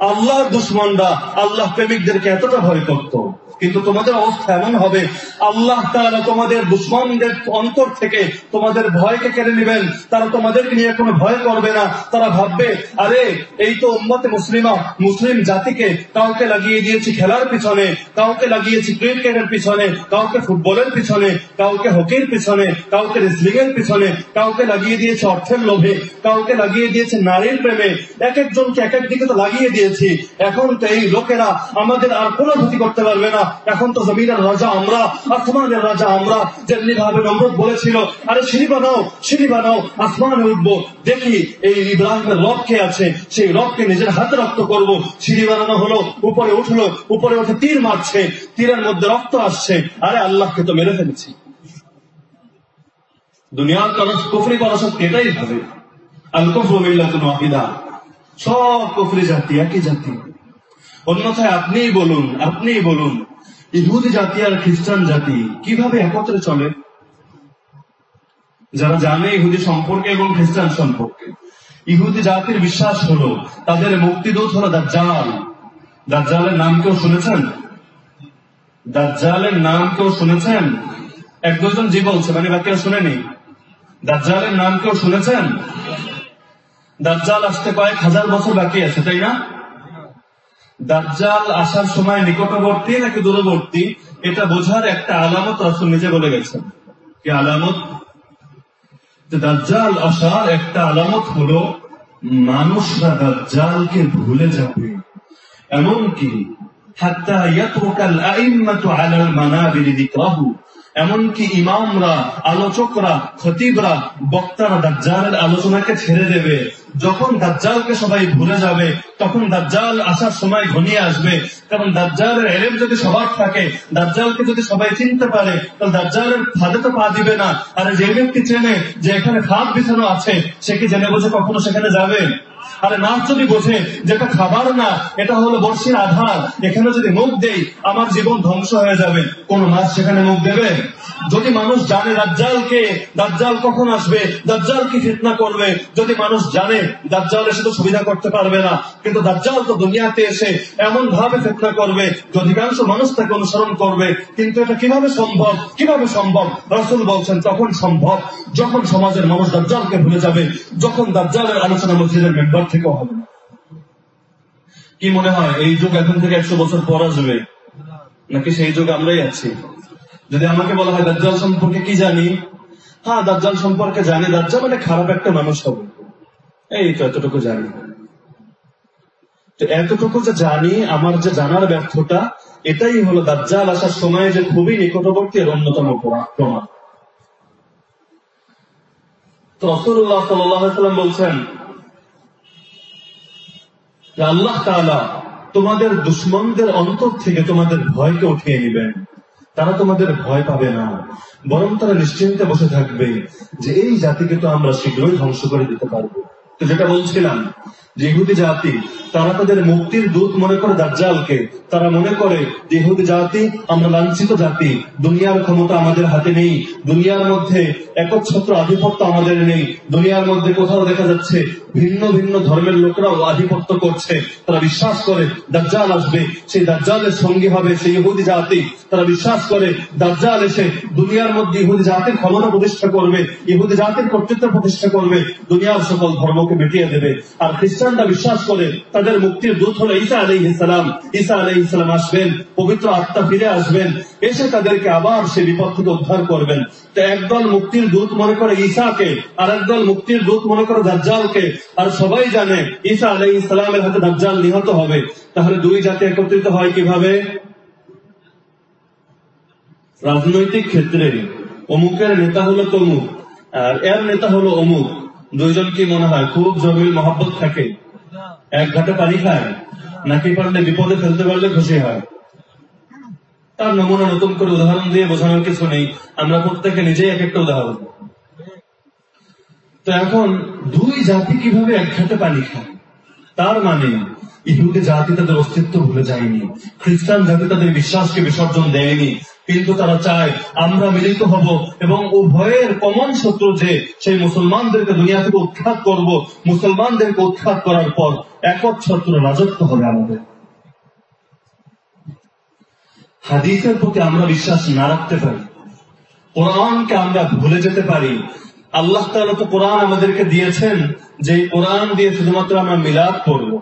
আল্লাহ দুশ্মনরা আল্লাহ প্রেমিকদেরকে এতটা ভয় করত। কিন্তু তোমাদের অবস্থা এমন হবে, আল্লাহ তারা তোমাদের দুশ্মনদের অন্তর থেকে তোমাদের ভয়কে কেড়ে নেবেন। তারা তোমাদেরকে নিয়ে কোনো ভয় করবে না। তারা ভাববে, আরে, এই তো উম্মতে মুসলিমা, মুসলিম জাতিকে কাউকে লাগিয়ে দিয়েছি খেলার পিছনে, কাউকে লাগিয়েছি ক্রিকেটের পিছনে, কাউকে ফুটবলের পিছনে, কাউকে হকির পিছনে, কাউকে রেসলিং এর পিছনে, কাউকে লাগিয়ে দিয়েছে অর্থের লোভে, কাউকে লাগিয়ে দিয়েছে নারীর প্রেমে। এক একজনকে এক এক দিকে তো লাগিয়ে দিয়েছি। এখন তো এই লোকেরা আমাদের আর কোনো ক্ষতি করতে পারবে না। এখন তো জমিনের রাজা আমরা, আসমানের রাজা আমরা। যেমনি ভাবে নমরুদ বলেছিল, আরে সিঁড়ি বানাও সিঁড়ি বানাও, আসমানে উঠবো। দেখি এই ইব্রাহিমের রব আছে। সেই রবকে নিজের হাতে রক্ত করব। সিঁড়ি বানানো হলো, উপরে উঠল, উপরে উঠে তীর মারছে। তীরের মধ্যে রক্ত আসছে। আরে আল্লাহকে তো মেরে ফেলেছি। দুনিয়ার কারণ কুফরি করা সত্যি এটাই ভাবে। আল কুফর মিল্লাতুন ওয়াহিদা। সব কুফরি জাতি, একই জাতি। অন্যথায় আপনিই বলুন আপনিই বলুন, ইহুদি জাতি আর খ্রিস্টান জাতি কীভাবে একত্রে চলে? যারা জানে ইহুদি সম্পর্কে এবং খ্রিস্টান সম্পর্কে। ইহুদি জাতির বিশ্বাস হলো, তাদের মুক্তিদূত হলো দাজ্জাল। দাজ্জালের নাম কেউ শুনেছেন? দাজ্জালের নাম কেউ শুনেছেন? এক দুজন জি বলছে মানে বাকিরা শুনেনি। দাজ্জালের নাম কেউ শুনেছেন? দাজ্জাল আসতে কয়েক হাজার বছর বাকি আছে, তাই না? দাজ্জাল আসার সময় নিকটবর্তী নাকি দূরবর্তী, এটা বোঝার একটা আলামত রাসুল নিজে বলে গেছেন। কি আলামত? দাজ্জাল আসার একটা আলামত হলো, মানুষরা দাজ্জালকে ভুলে যাবে। এমনকি হাত্তা ইয়াতরুকাল আইম্মাতু আলাল মানাবিরি যিকরাহু এমনকি ইমামরা, আলোচকরা, খতিবরা, বক্তারা দাজ্জালের আলোচনাকে ছেড়ে দেবে। যখন দাজ্জালকে সবাই ভুলে যাবে, তখন দাজ্জাল আসার সময় ঘনিয়ে আসবে। কারণ দাজ্জালের এলেম যদি সবার থাকে, দাজ্জালকে যদি সবাই চিনতে পারে, তাহলে দাজ্জালের ফাঁদে তো পা দিবে না। আর যে ব্যক্তি চেনে যে এখানে ফাঁদ বিছানো আছে, সে কি জেনে বোঝে কখনো সেখানে যাবে? আরে নাচ যদি বোঝে যেটা খাবার না, এটা হলো বর্ষির আধার। এখানে যদি মুখ দেই, আমার জীবন ধ্বংস হয়ে যাবে। কোন মাছ সেখানে মুখ দেবে? যদি মানুষ জানে দাজ্জালকে, দাজ্জাল কখন আসবে? দাজ্জাল কি ফিতনা করবে? যদি মানুষ জানে, দাজ্জাল এসে তো সুবিধা করতে পারবে না। কিন্তু দাজ্জাল তো দুনিয়াতে এসে এমন ভাবে ফিতনা করবে যে অধিকাংশ মানুষ তাকে অনুসরণ করবে। কিন্তু এটা কীভাবে সম্ভব? কীভাবে সম্ভব? রসুল বলছেন, তখন সম্ভব যখন সমাজের মানুষ দাজ্জালকে ভুলে যাবে, যখন দাজ্জালের আলোচনা মসজিদের মেম্বার থেকেও হবে না। কি মনে হয়, এই যুগ এখন থেকে একশো বছর পর আসবে? নাকি সেই যুগ আমরাই আছি? যদি আমাকে বলা হয় দাজ্জাল সম্পর্কে কি জানি? হ্যাঁ দাজ্জাল সম্পর্কে জানি। দাজ্জাল মানে খারাপ একটা মানুষ হবে। এই তো এতটুকু জানি। তো এতটুকু যে জানি, আমার যে জানার ব্যর্থতা, এটাই হলো দাজ্জাল আসার সময় যে খুবই নিকটবর্তী অন্যতম প্রমাণ। তো রসুল্লাহ সাল্লাম বলছেন আল্লাহ তালা তোমাদের দুশ্মনদের অন্তর থেকে তোমাদের ভয়কে উঠিয়ে নেবেন। তারা তোমাদের ভয় পাবে না। বরং তারা নিশ্চিন্তে বসে থাকবে যে এই জাতিকে তো আমরা শীঘ্রই ধ্বংস করে দিতে পারব। যেটা বলছিলাম ইহুদি জাতি, তারা তাদের মুক্তির দূত মনে করে দাজ্জালকে। তারা মনে করে ইহুদি জাতি, আমরা লাঞ্ছিত জাতি, দুনিয়ার ক্ষমতা আমাদের হাতে নেই, দুনিয়ার মধ্যে একচ্ছত্র আধিপত্য আমাদের নেই, দুনিয়ার মধ্যে কোথাও দেখা যাচ্ছে ভিন্ন ভিন্ন ধর্মের লোকরাও আধিপত্য করছে। তারা বিশ্বাস করে দাজ্জাল আসবে, সেই দাজ্জালের সঙ্গী হবে সেই ইহুদি জাতি। তারা বিশ্বাস করে দাজ্জাল এসে দুনিয়ার মধ্যে ইহুদি জাতির ক্ষমতা প্রতিষ্ঠা করবে, ইহুদি জাতির কর্তৃত্ব প্রতিষ্ঠা করবে, দুনিয়ার সকল ধর্মকে মিটিয়ে দেবে। আর খ্রিস্টানরা বিশ্বাস করে, তাদের মুক্তির দূত হলো ঈসা আলী ইসলাম ঈসা আলী ইসলাম আসবেন, পবিত্র আত্মা ফিরে আসবেন, এসে তাদেরকে আবার সে বিপদ থেকে উদ্ধার করবেন। তো একদল মুক্তির দূত মনে করে ঈসাকে, আর একদল মুক্তির দূত মনে করে দাজ্জালকে। আর সবাই জানে ঈসা আলী ইসলামের হাতে দাজ্জাল নিহত হবে। তাহলে দুই জাতি একত্রিত হয় কীভাবে? রাজনৈতিক ক্ষেত্রে। অমুকের নেতা হলো তমুক, আর এর নেতা হলো অমুক। দুইজন কি মনে হয় খুব জমির মহাব্বত থাকে। এক ঘাটে পানি খায়, নাকি পারলে বিপদে ফেলতে পারলে খুশি হয়। তার নমুনা নতুন করে উদাহরণ দিয়ে বোঝানোর কিছু নেই। আমরা প্রত্যেকে নিজেই এক একটা উদাহরণ। তো এখন দুই জাতি কীভাবে এক ঘাটে পানি খায়? তার মানে ইহুদি জাতি তাদের অস্তিত্ব ভুলে যায়নি, খ্রিস্টান জাতি তাদের বিশ্বাসকে বিসর্জন দেয়নি, কিন্তু তারা চায় আমরা মিলিত হব এবং উভয়ের কমন শত্রু যে, সেই মুসলমানদেরকে দুনিয়া থেকে উৎখাত করব, মুসলমানদেরকে উৎখাত করার পর একচ্ছত্র রাজত্ব হবে আমাদের। হাদিসের প্রতি আমরা বিশ্বাস না রাখতে পারি। কোরআনকে আমরা ভুলে যেতে পারি। আল্লাহ তাআলা তো কোরআন আমাদেরকে দিয়েছেন যে কোরআন দিয়ে শুধুমাত্র আমরা মিলাদ করব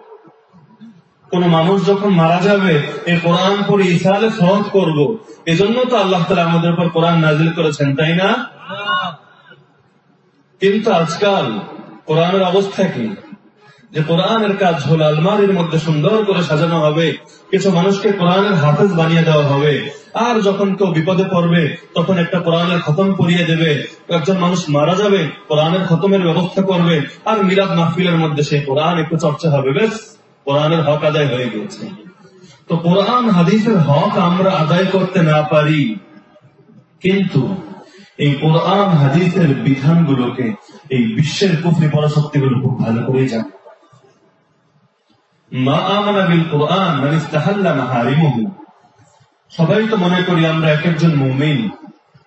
কোন মানুষ যখন মারা যাবে, এই কোরআন পড়ে ইসালে সহজ করব। এজন্য তো আল্লাহ তালা আমাদের উপর কোরআন নাজিল করেছেন, তাই না? কিন্তু আজকাল কোরআনের অবস্থা কি? যে কোরআনের কাজ হলো আলমারির মধ্যে সুন্দর করে সাজানো হবে, কিছু মানুষকে কোরআনের হাফেজ বানিয়ে দেওয়া হবে। আর যখন কেউ বিপদে পড়বে, তখন একটা কোরআনের খতম করিয়ে দেবে। একজন মানুষ মারা যাবে, কোরআনের খতমের ব্যবস্থা করবে, আর মিলাদ মাহফিলের মধ্যে সেই কোরআন একটু চর্চা হবে, বেশ? কোরআনের হক আদায় হয়ে গিয়েছে তো কোরআন, হাদিসের হক আমরা আদায় করতে না পারি। কিন্তু এই কোরআন, হাদিসের বিধানগুলোকে এই বিশ্বের কুফরি পরাশক্তিগুলো খুব ভালো করেই জানে। সবাই তো মনে করি আমরা এক একজন মুমিন।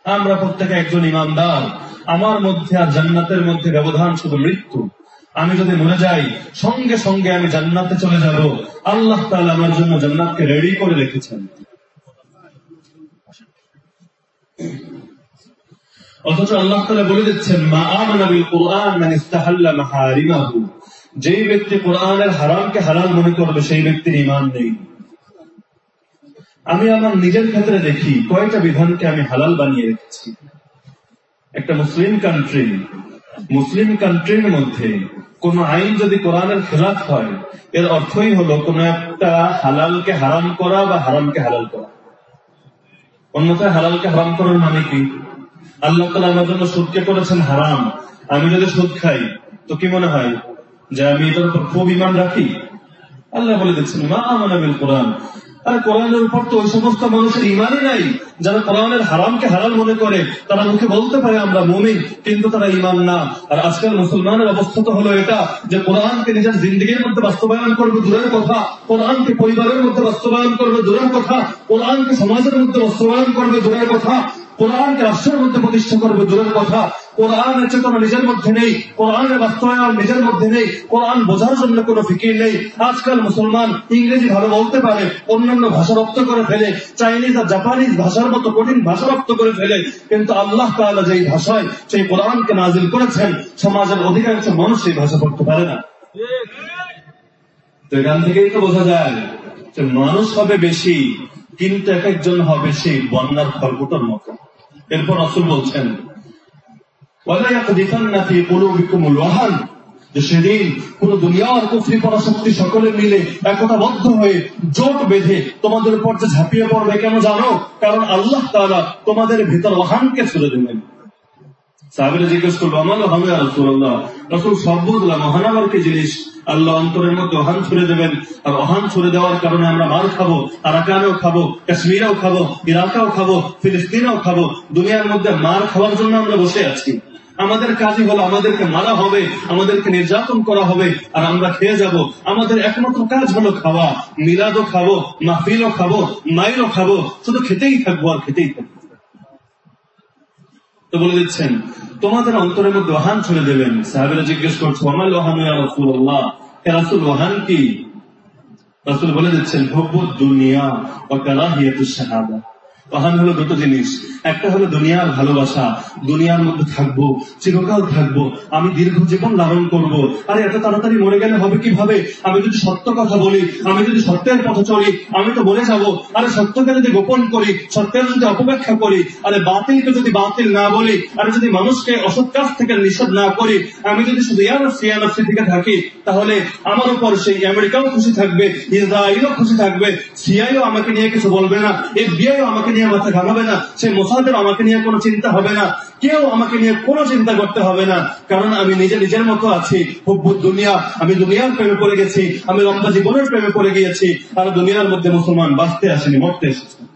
আমরা প্রত্যেকে একজন ইমানদার। আমার মধ্যে আর জান্নাতের মধ্যে ব্যবধান শুধু মৃত্যু। আমি যদি মরে যাই, সঙ্গে সঙ্গে আমি জান্নাতে চলে যাব। আল্লাহ তাআলা আমার জন্য জান্নাতকে রেডি করে রেখেছেন। অথচ আল্লাহ তাআলা বলে দিচ্ছেন, মা আমানা কোরআন মান যেই ব্যক্তি কোরআনের হারামকে হালাল মনে করবে, সেই ব্যক্তির ইমান নেই। আমি আমার নিজের ক্ষেত্রে দেখি, কয়টা বিধানকে আমি হালাল বানিয়ে রেখেছি। একটা মুসলিম কান্ট্রি মুসলিম কান্ট্রির মধ্যে কোন আইন যদি কোরআনের খেলাফ হয়, এর অর্থই হলো কোন একটা হালালকে হারাম করা বা হারামকে হালাল করা। অন্যথায় হালালকে হারাম করার মানে কি? আল্লাহ তালা আমার জন্য সুদকে করেছেন হারাম। আমি যদি সুদ খাই, তো কি মনে হয় যে আমি এটার উপর খুব ইমান রাখি? আল্লাহ বলে দিচ্ছেন, মা আমানা কোরআন। আর কোরআনের উপর তো ওই সমস্ত মানুষের ইমানই নাই। যারা কোরআনের হারামকে হারাম মনে করে, তারা মুখে বলতে পারে আমরা মুমিন, কিন্তু তারা ইমান না। আর আজকাল মুসলমানের অবস্থা তো হলো এটা যে কোরআনকে নিজের জিন্দগির মধ্যে বাস্তবায়ন করবে দূরের কথা, কোরআনকে পরিবারের মধ্যে বাস্তবায়ন করবে দূরের কথা, কোরআনকে সমাজের মধ্যে বাস্তবায়ন করবে দূরের কথা, কোরআনকে রাষ্ট্রের মধ্যে প্রতিষ্ঠা করবে দূরের কথা। কোরআনের চেতনা নিজের মধ্যে নেই, কোরআনের বাস্তবায়ন নিজের মধ্যে নেই, কোরআন বোঝার জন্য কোনো ফিকির নেই। আজকাল মুসলমান ইংরেজি ভালো বলতে পারে, অন্যান্য ভাষা রপ্ত করে ফেলে, চাইনিজ আর জাপানিজ ভাষার মতো কঠিন ভাষা রপ্ত করে ফেলে। কিন্তু আল্লাহ তাআলা যেই ভাষায়, সেই কোরআনকে নাজিল করেছেন, সমাজের অধিকাংশ মানুষ সেই ভাষা পড়তে পারে না। তো এখান থেকেই তো বোঝা যায় যে মানুষ হবে বেশি, কিন্তু এক একজন হবে সেই বন্যার খড়কুটোর মতো। এরপর অসুল বলছেন সেদিন দুনিয়ার কুফরি সকলে মিলে একতাবদ্ধ হয়ে জোট বেঁধে তোমাদের উপর যে ঝাঁপিয়ে পড়বে, কেন জানো? কারণ আল্লাহ তাআলা তোমাদের ছুড়ে দেবেন ওহান জিনিস আল্লাহ অন্তরের মধ্যে ওহান ছুড়ে দেবেন। আর ওহান ছুড়ে দেওয়ার কারণে আমরা মাল খাব আরাকানেও খাব, কাশ্মীরেও খাব, ইরাকাও খাব, ফিলিস্তিনেও খাব। দুনিয়ার মধ্যে মার খাওয়ার জন্য আমরা বসে আছি। আমাদের কাজই হলো আমাদেরকে মারা হবে, আমাদেরকে নির্যাতন করা হবে, আর আমরা খেয়ে যাব। আমাদের একমাত্র কাজ হলো খাওয়া। মিলাদও খাব, মাহফিলও খাব, মাইলও খাব, শুধু খেতেই থাকব আর খেতেই থাকব তো বলে দিচ্ছেন, তোমাদের অন্তরের মধ্যে ওহান ছড়ে দেবেন। সাহেবেরা জিজ্ঞেস করছ আমার ওহান রাসুল, ওহান কি? রাসুল বলে দিচ্ছেন, হব্বুদ দুনিয়া ও কারাহিয়াতুস শাহাদা। ওহান হলো দুটো জিনিস। একটা হলো দুনিয়ার ভালোবাসা, দুনিয়ার মধ্যে থাকব, চিরকাল থাকব, আমি দীর্ঘ জীবন ধারণ করব। আরে, এত তাড়াতাড়ি মরে গেলে হবে কীভাবে? আমি যদি সত্য কথা বলি, আমি যদি সত্যের পথে চলি, আমি তো মরে যাব। আরে, সত্যকে যদি গোপন করি, সত্যের যদি অপব্যাখ্যা করি, আরে, বাতিলকে যদি বাতিল না বলি, আরে, যদি মানুষকে অসৎ কাজ থেকে নিষেধ না করি, আমি যদি শুধু ইয়ানফসি ইয়ানফসি থেকে থাকি, তাহলে আমার উপর সেই আমেরিকাও খুশি থাকবে, ইসরায়েলও খুশি থাকবে, সিআইও আমাকে নিয়ে কিছু বলবে না, এফবিআইও আমাকে নিয়ে মাথা ঘামাবে না সে মোসাদের আমাকে নিয়ে কোনো চিন্তা হবে না। কেউ আমাকে নিয়ে কোনো চিন্তা করতে হবে না, কারণ আমি নিজে নিজের মতো আছি। হুব্বুর দুনিয়া, আমি দুনিয়ার প্রেমে পড়ে গেছি, আমি লম্বা জীবনের প্রেমে পড়ে গিয়েছি, আর দুনিয়ার মধ্যে মুসলমান বাঁচতে আসেনি, মরতে এসেছে।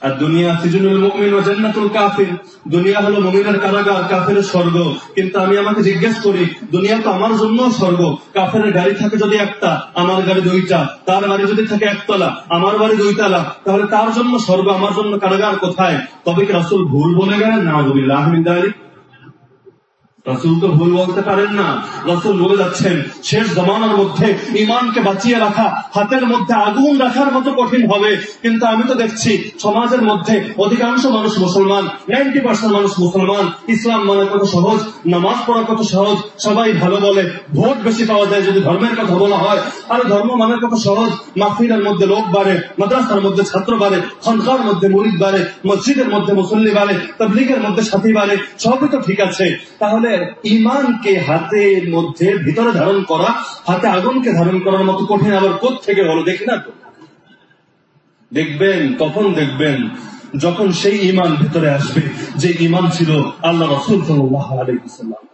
আর দুনিয়া সিজনুল মুমিন ও জান্নাতুল কাফির। দুনিয়া হলো মুমিনের কারাগার কাফের স্বর্গ। কিন্তু আমি আমাকে জিজ্ঞেস করি, দুনিয়া তো আমার জন্য স্বর্গ। কাফের গাড়ি থাকে যদি একটা, আমার গাড়ি দুইটা। তার বাড়ি যদি থাকে একতলা, আমার বাড়ি দুইতলা। তাহলে তার জন্য স্বর্গ, আমার জন্য কারাগার কোথায়? তবে কি রাসূল ভুল বলে গেলেন? না বলি আহমিদারি রসুল তো ভুল বলতে পারেন না। রসুল বলে যাচ্ছেন, শেষ জমানার মধ্যে ইমানকে বাঁচিয়ে রাখা, হাতের মধ্যে আগুন রাখার মতো কঠিন হবে। কিন্তু আমি তো দেখছি, সমাজের মধ্যে অধিকাংশ মানুষ মুসলমান, নাইনটি পার্সেন্ট মানুষ মুসলমান। ইসলাম মানে কত সহজ, নামাজ পড়া কত সহজ, সবাই ভালো বলে। ভোট বেশি পাওয়া যায় যদি ধর্মের কথা বলা হয়। আর ধর্ম মানে কত সহজ, মাহফিলের মধ্যে লোক বাড়ে, মাদ্রাসার মধ্যে ছাত্র বাড়ে, খনকার মধ্যে মুরিদ বাড়ে, মসজিদের মধ্যে মুসল্লি বাড়ে, তবলিগের মধ্যে সাথী বাড়ে, সবই তো ঠিক আছে। তাহলে ইমানকে হাতের মধ্যে ভিতরে ধারণ করা, হাতে আগুনকে ধারণ করার মতো কঠিন আবার কোথেকে বলো দেখি না তো। দেখবেন, তখন দেখবেন, যখন সেই ইমান ভিতরে আসবে, যে ইমান ছিল আল্লাহ রসুল সাল্লাহ আলাইসাল্লাম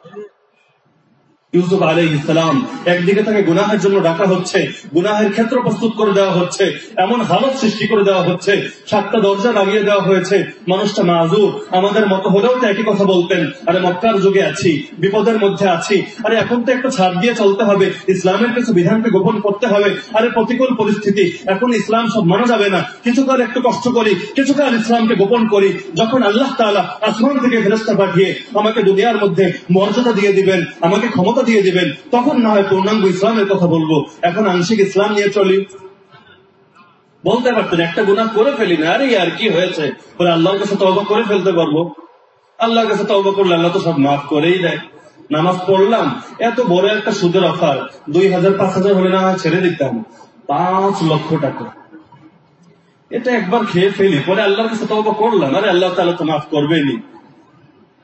ইউসুফ আলাই ইসলাম একদিকে তাকে গুনাহের জন্য ডাকা হচ্ছে, গুনাহের ক্ষেত্র প্রস্তুত করে দেওয়া হচ্ছে, এমন হালত সৃষ্টি করে দেওয়া হচ্ছে, সাতটা দরজা লাগিয়ে দেওয়া হয়েছে, মানুষটা মাজুর, আমাদের মতো হলেও তো একই কথা বলতেন, আরে মক্কার যুগে আছি, বিপদের মধ্যে আছি, আরে এখন তো একটু ছাড় দিয়ে চলতে হবে, ইসলামের কিছু বিধানকে গোপন করতে হবে, আরে প্রতিকূল পরিস্থিতি, এখন ইসলাম সব মানা যাবে না, কিছুকাল একটু কষ্ট করি, কিছুকাল ইসলামকে গোপন করি, যখন আল্লাহ তাআলা আসমান থেকে ফেরস্তা পাঠিয়ে আমাকে দুনিয়ার মধ্যে মর্যাদা দিয়ে দিবেন, আমাকে ক্ষমতা দিয়ে দিবেন, তখন না হয় পূর্ণাঙ্গ ইসলামের কথা বলব। এখন আংশিক ইসলাম নিয়ে চলি। বলতে পারতেন, একটা গুণা করে ফেলি না, আরে আর কি হয়েছে? বলে আল্লাহর কাছে তবা করে ফেলতে পারব। আল্লাহর কাছে তবা করলে আল্লাহ তো সব মাফ করেই দেয়। নামাজ পড়লাম, এত বড় একটা সুদের অফার। দুই হাজার, পাঁচ হাজার হলে না ছেড়ে দিতাম। পাঁচ লক্ষ টাকা। এটা একবার খেয়ে ফেলি, পরে আল্লাহর কাছে তবা করলাম, আরে আল্লাহ তাহলে তো মাফ করবেনি লা তাকনাতু মির রাহমাতিল্লাহ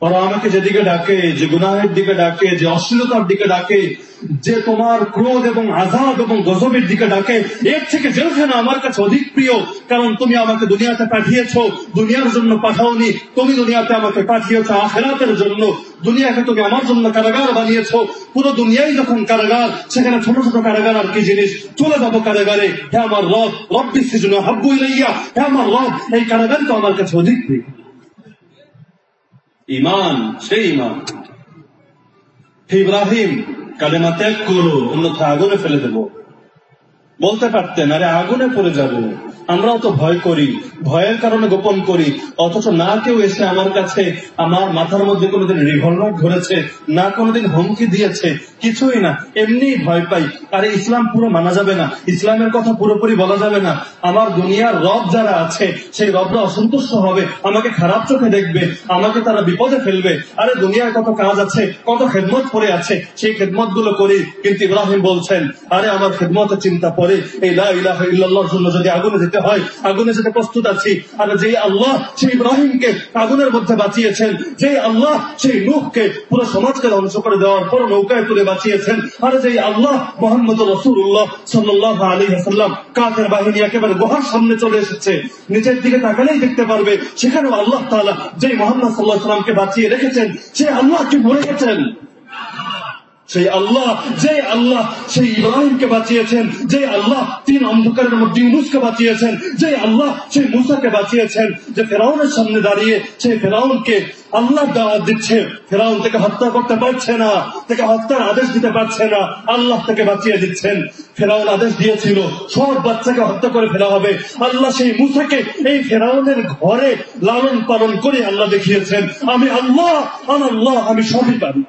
ওরা আমাকে যেদিকে ডাকে, যে গুনাহের দিকে ডাকে, যে অশ্লীলতার দিকে ডাকে, যে তোমার ক্রোধ এবং আজাদ এবং গজবের দিকে ডাকে, এর থেকে জেলখানা আমার কাছে অধিক প্রিয়। কারণ তুমি আমাকে দুনিয়াতে পাঠিয়েছ, দুনিয়ার জন্য পাঠাওনি। তুমি দুনিয়াতে আমাকে পাঠিয়েছ আখেরাতের জন্য। দুনিয়াকে তুমি আমার জন্য কারাগার বানিয়েছ। পুরো দুনিয়াই যখন কারাগার, সেখানে ছোট ছোট কারাগার আর কি জিনিস। চলে যাব কারাগারে। হ্যাঁ আমার রব, রব্বি সিজন হাব্বু ইলাইয়া। হে আমার রব, এই কারাগার তো আমার কাছে অধিক প্রিয়। ইমান সেই ইমান ইব্রাহিম কালেমা ত্যাগ করো অন্যথা আগুনে ফেলে দেব। বলতে পারতেন আরে আগুনে পড়ে যাব। আমরাও তো ভয় করি, ভয়ের কারণে গোপন করি। অথচ না কেউ এসে আমার কাছে, আমার মাথার মধ্যে কোনোদিন রিভলভার ধরেছে, না কোনোদিন হুমকি দিয়েছে, কিছুই না। এমনি ভয় পাই। আরে ইসলাম পুরো মানা যাবে না। ইসলামের কথা পুরোপুরি বলা যাবে না। আমার দুনিয়ার রব যারা আছে, সেই রবরা অসন্তুষ্ট হবে। আমাকে খারাপ চোখে দেখবে, আমাকে তারা বিপদে ফেলবে। আরে দুনিয়ার কত কাজ আছে, কত খেদমত পড়ে আছে। সেই খেদমতগুলো করি। কিন্তু ইব্রাহিম বলছেন, আরে আমার খেদমতের চিন্তা ধরে এই লা ইলাহা জন্য যদি আগুনে যেতে হয় আগুনে যেতে প্রস্তুত আছি। আর যেই আল্লাহ সেই ইব্রাহিমকে আগুনের মধ্যে বাঁচিয়েছেন, যেই আল্লাহ সেই নূহকে পুরো সমাজকে ধ্বংস করে দেওয়ার পর নৌকায় তুলে বাঁচিয়েছেন, আর যেই আল্লাহ মোহাম্মদ রসুল্লাহ সাল্লাহ আলী হাসাল্লাম কাফের বাহিনী একেবারে গুহার সামনে চলে এসেছে। নিচের দিকে তাকালেই দেখতে পারবে, সেখানেও আল্লাহ তাআলা যেই মোহাম্মদ সাল্লাহ সাল্লামকে বাঁচিয়ে রেখেছেন সে আল্লাহ কি মরে গেছেন? সেই আল্লাহ, যে আল্লাহ সেই ইব্রাহিমকে বাঁচিয়েছেন, যে আল্লাহ তিন অন্ধকারের মধ্যে ইউনুসকে বাঁচিয়েছেন, যে আল্লাহ সেই মুসাকে বাঁচিয়েছেন, যে ফেরাউনের সামনে দাঁড়িয়ে সেই ফেরাউনকে আল্লাহ দাওয়াত দিচ্ছে। ফেরাউন থেকে হত্যা করতে পারছে না থেকে হত্যার আদেশ দিতে পারছে না, আল্লাহ থেকে বাঁচিয়ে দিচ্ছেন। ফেরাউন আদেশ দিয়েছিল, সব বাচ্চাকে হত্যা করে ফেলা হবে। আল্লাহ সেই মুসাকে এই ফেরাউনের ঘরে লালন পালন করে আল্লাহ দেখিয়েছেন। আমি আল্লাহ আল্লাহ, আমি সবই পারি।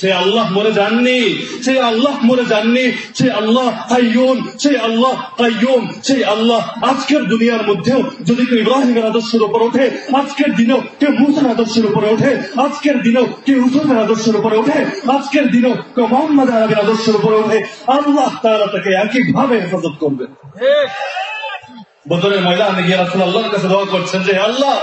সে আল্লাহ মরে যাননি সেই আল্লাহ মরে যাননি সেই আল্লাহ হাইয়ুন সেই আল্লাহ কাইয়ুম সেই আল্লাহ আজকের দুনিয়ার মধ্যেও যদি কেউ ইব্রাহিমের আদর্শের উপর ওঠে আজকের দিনেও কেউ মুসার আদর্শের উপরে ওঠে আজকের দিনেও কেউ ইউসুফের আদর্শের উপরে ওঠে আজকের দিনেও কেউ মোহাম্মদ আরবের আদর্শের উপরে ওঠে আল্লাহ তারা তাকে একইভাবে হেফাজত করবে। বদরের ময়দানে গিয়ে রাসুল আল্লাহর কাছে দোয়া করছেন যে আল্লাহ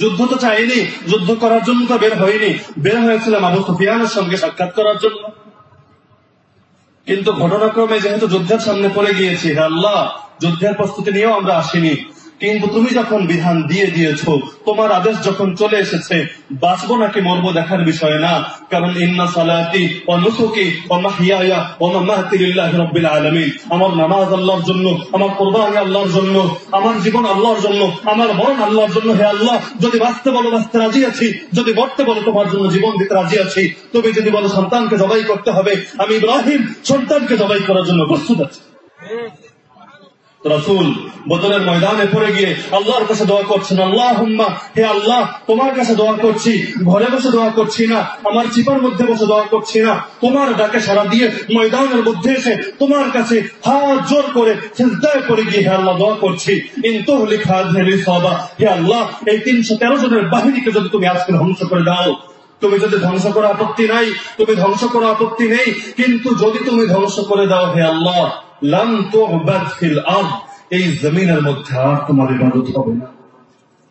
যুদ্ধ তো চাইনি, যুদ্ধ করার জন্য তো বের হয়নি। বের হয়েছিলাম আবু সুফিয়ানের সঙ্গে সাক্ষাৎ করার জন্য। কিন্তু ঘটনাক্রমে যেহেতু যুদ্ধের সামনে পড়ে গিয়েছি আল্লাহ, যুদ্ধের প্রস্তুতি নিয়েও আমরা আসিনি। কিন্তু তুমি যখন বিধান দিয়ে দিয়েছ, তোমার আদেশ যখন চলে এসেছে, বাঁচবো নাকি মরবো দেখার বিষয় না। কারণ ইন্না সালাতি ও নুসুকি ও মাহিয়ায়া ও মামাহাতি লিল্লাহি রাব্বিল আমার নামাজ আল্লাহর জন্য, আমার কোরবানি আল্লাহর জন্য, আমার জীবন আল্লাহর জন্য, আমার মরণ আল্লাহর জন্য হে আল্লাহ, যদি বাঁচতে বলো বাঁচতে রাজি আছি, যদি মরতে বলো তোমার জন্য জীবন দিতে রাজি আছি, তুমি যদি বলো সন্তানকে জবাই করতে হবে, আমি ইব্রাহিম সন্তানকে জবাই করার জন্য প্রস্তুত আছি। রসুল বদলের ময়দানে পড়ে গিয়ে আল্লাহর কাছে দোয়া করছেন আল্লাহ হুম্মা হে আল্লাহ, তোমার কাছে দোয়া করছি, ঘরে বসে দোয়া করছি না, আমার চিপার মধ্যে বসে দোয়া করছি না, তোমার ডাকে সারা দিয়ে ময়দানের মধ্যে এসে তোমার কাছে হাত জোর করে সিজদায় পড়ে গিয়ে, হে আল্লাহ, দোয়া করছি। ইন্তু লিখা সবা, হে আল্লাহ, এই তিনশো তেরো জনের বাহিনীকে যদি তুমি আজকে ধ্বংস করে দাও, তুমি যদি ধ্বংস করা আপত্তি নাই, তুমি ধ্বংস করা আপত্তি নেই, কিন্তু যদি তুমি ধ্বংস করে দাও, হে আল্লাহ লাম তুবাদ ফিল আরদ এই জমিনের মধ্যে আর তোমার ইবাদত হবে না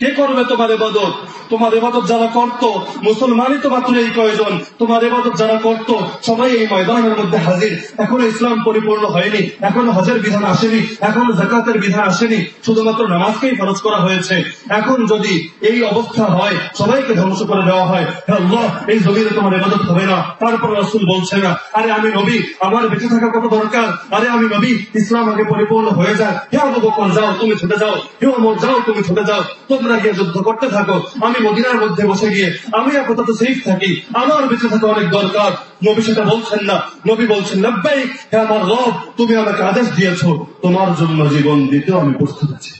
কে করবে তোমার এবাদত তোমার এবাদত যারা করত, মুসলমানই তো মাত্র এই কয়জন। তোমার এবাদত যারা করত, সবাই এই ময়দানের মধ্যে হাজির। এখনও ইসলাম পরিপূর্ণ হয়নি, এখনও হজের বিধান আসেনি, এখনও জাকাতের বিধান আসেনি, শুধুমাত্র নামাজকেই খরচ করা হয়েছে। এখন যদি এই অবস্থা হয়, সবাইকে ধ্বংস করে দেওয়া হয় আল্লাহ, এই জমিনে তোমার এবাদত হবে না। তারপর রসুল বলছে না, আরে আমি নবী, আমার বেঁচে থাকা কত দরকার? আরে আমি নবী, ইসলাম আগে পরিপূর্ণ হয়ে যায় হে আবু যাও, তুমি ছুটে যাও। হে ওমর, যাও, তুমি ছুটে যাও। তোমরা গিয়ে যুদ্ধ করতে থাকো। আমি মদিনার মধ্যে বসে গিয়ে আমি আপাতত সেফ থাকি। আমার বেঁচে থাকা অনেক দরকার। নবী সেটা বলছেন না। নবী বলছেন নব্বাই হে আমার রব, তুমি আমাকে আদেশ দিয়েছ। তোমার জন্য জীবন দিতেও আমি প্রস্তুত আছি।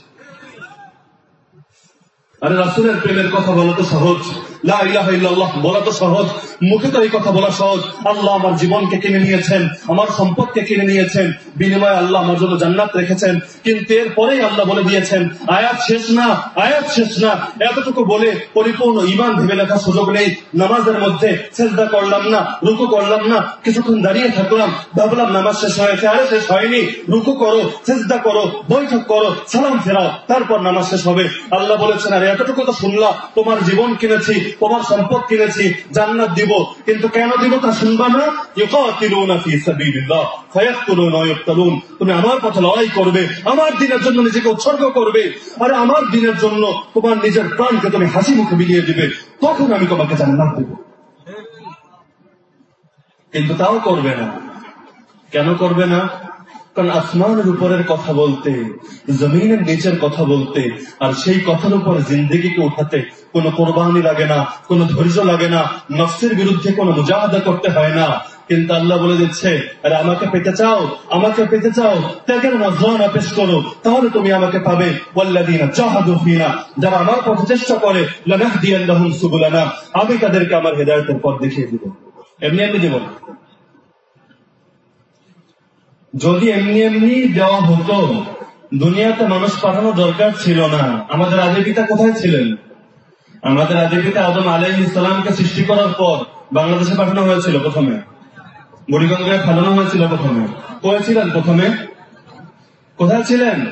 আরে রাসুলের প্রেমের কথা বলা তো সহজ। বলা তো সহজ। মুখে তো এই কথা বলা সহজ। আল্লাহ আমার জীবনকে কিনে নিয়েছেন, আমার সম্পদকে কিনে নিয়েছেন। বিনিময়ে আল্লাহ আমার জন্য জান্নাত রেখেছেন। কিন্তু এরপরেই আল্লাহ বলে দিয়েছেন, আয়াত শেষ না, আয়াত শেষ না। এতটুকু বলে পরিপূর্ণ ইমান ভেবে লেখার সুযোগ নেই। নামাজের মধ্যে চেষ্টা করলাম না, রুকু করলাম না। কিছুক্ষণ দাঁড়িয়ে থাকলাম, ভাবলাম নামাজ শেষ হয়েছে, আরে শেষ হয়নি। রুকু করো চেষ্টা করো, বৈঠক করো, সালাম ফেরাও, তারপর নামাজ শেষ হবে। আল্লাহ বলেছেন, আরে এতটুকু তো শুনলাম, তোমার জীবন কিনেছি তোমার সম্পদ কিনেছি জান্নাত দিব। কিন্তু কেন দিব তা শুনবা না? তুমি আমার পথে লড়াই করবে, আমার দিনের জন্য নিজেকে উৎসর্গ করবে, আরে আমার দিনের জন্য তোমার নিজের প্রাণকে তুমি হাসি মুখে বিলিয়ে দিবে। তখন আমি তোমাকে জান্নাত দেব। কিন্তু তাও করবে না। কেন করবে না? কারণ আসমানের উপরের কথা বলতে, জমিনের নিচের কথা বলতে, আর সেই কথার উপর জিন্দিগিকে উঠাতে কোনো কোরবানি লাগে না, কোনো ধৈর্য লাগে না, নফসের বিরুদ্ধে কোনো মুজাহাদা করতে হয় না। কিন্তু আল্লাহ বলে দিচ্ছে, আরে আমাকে পেতে চাও, আমাকে পেতে চাও, ত্যাগের নজরানা পেশ করো, তাহলে তুমি আমাকে পাবে। ওয়াল্লাযীনা জাহাদু ফিনা, যারা আমার পথে চেষ্টা করে, লানাহদিয়ান্নাহুম সুবুলানা, আমি তাদেরকে আমার হেদায়েতের পথ দেখিয়ে দিব। এমনি এমনি দেব যদি এমনি এমনি দেওয়া হতো, দুনিয়াতে মানুষ পাঠানো দরকার ছিল না। আমাদের আদি পিতা কোথায় ছিলেন? আমাদের আদি পিতা আদম আলহ ইসলামকে সৃষ্টি করার পর বাংলাদেশে পাঠানো হয়েছিল প্রথমে। বুড়িগঙ্গায় ফেলানো হয়েছিল প্রথমে। কোথায় ছিলেন প্রথমে? কোথায় ছিলেন?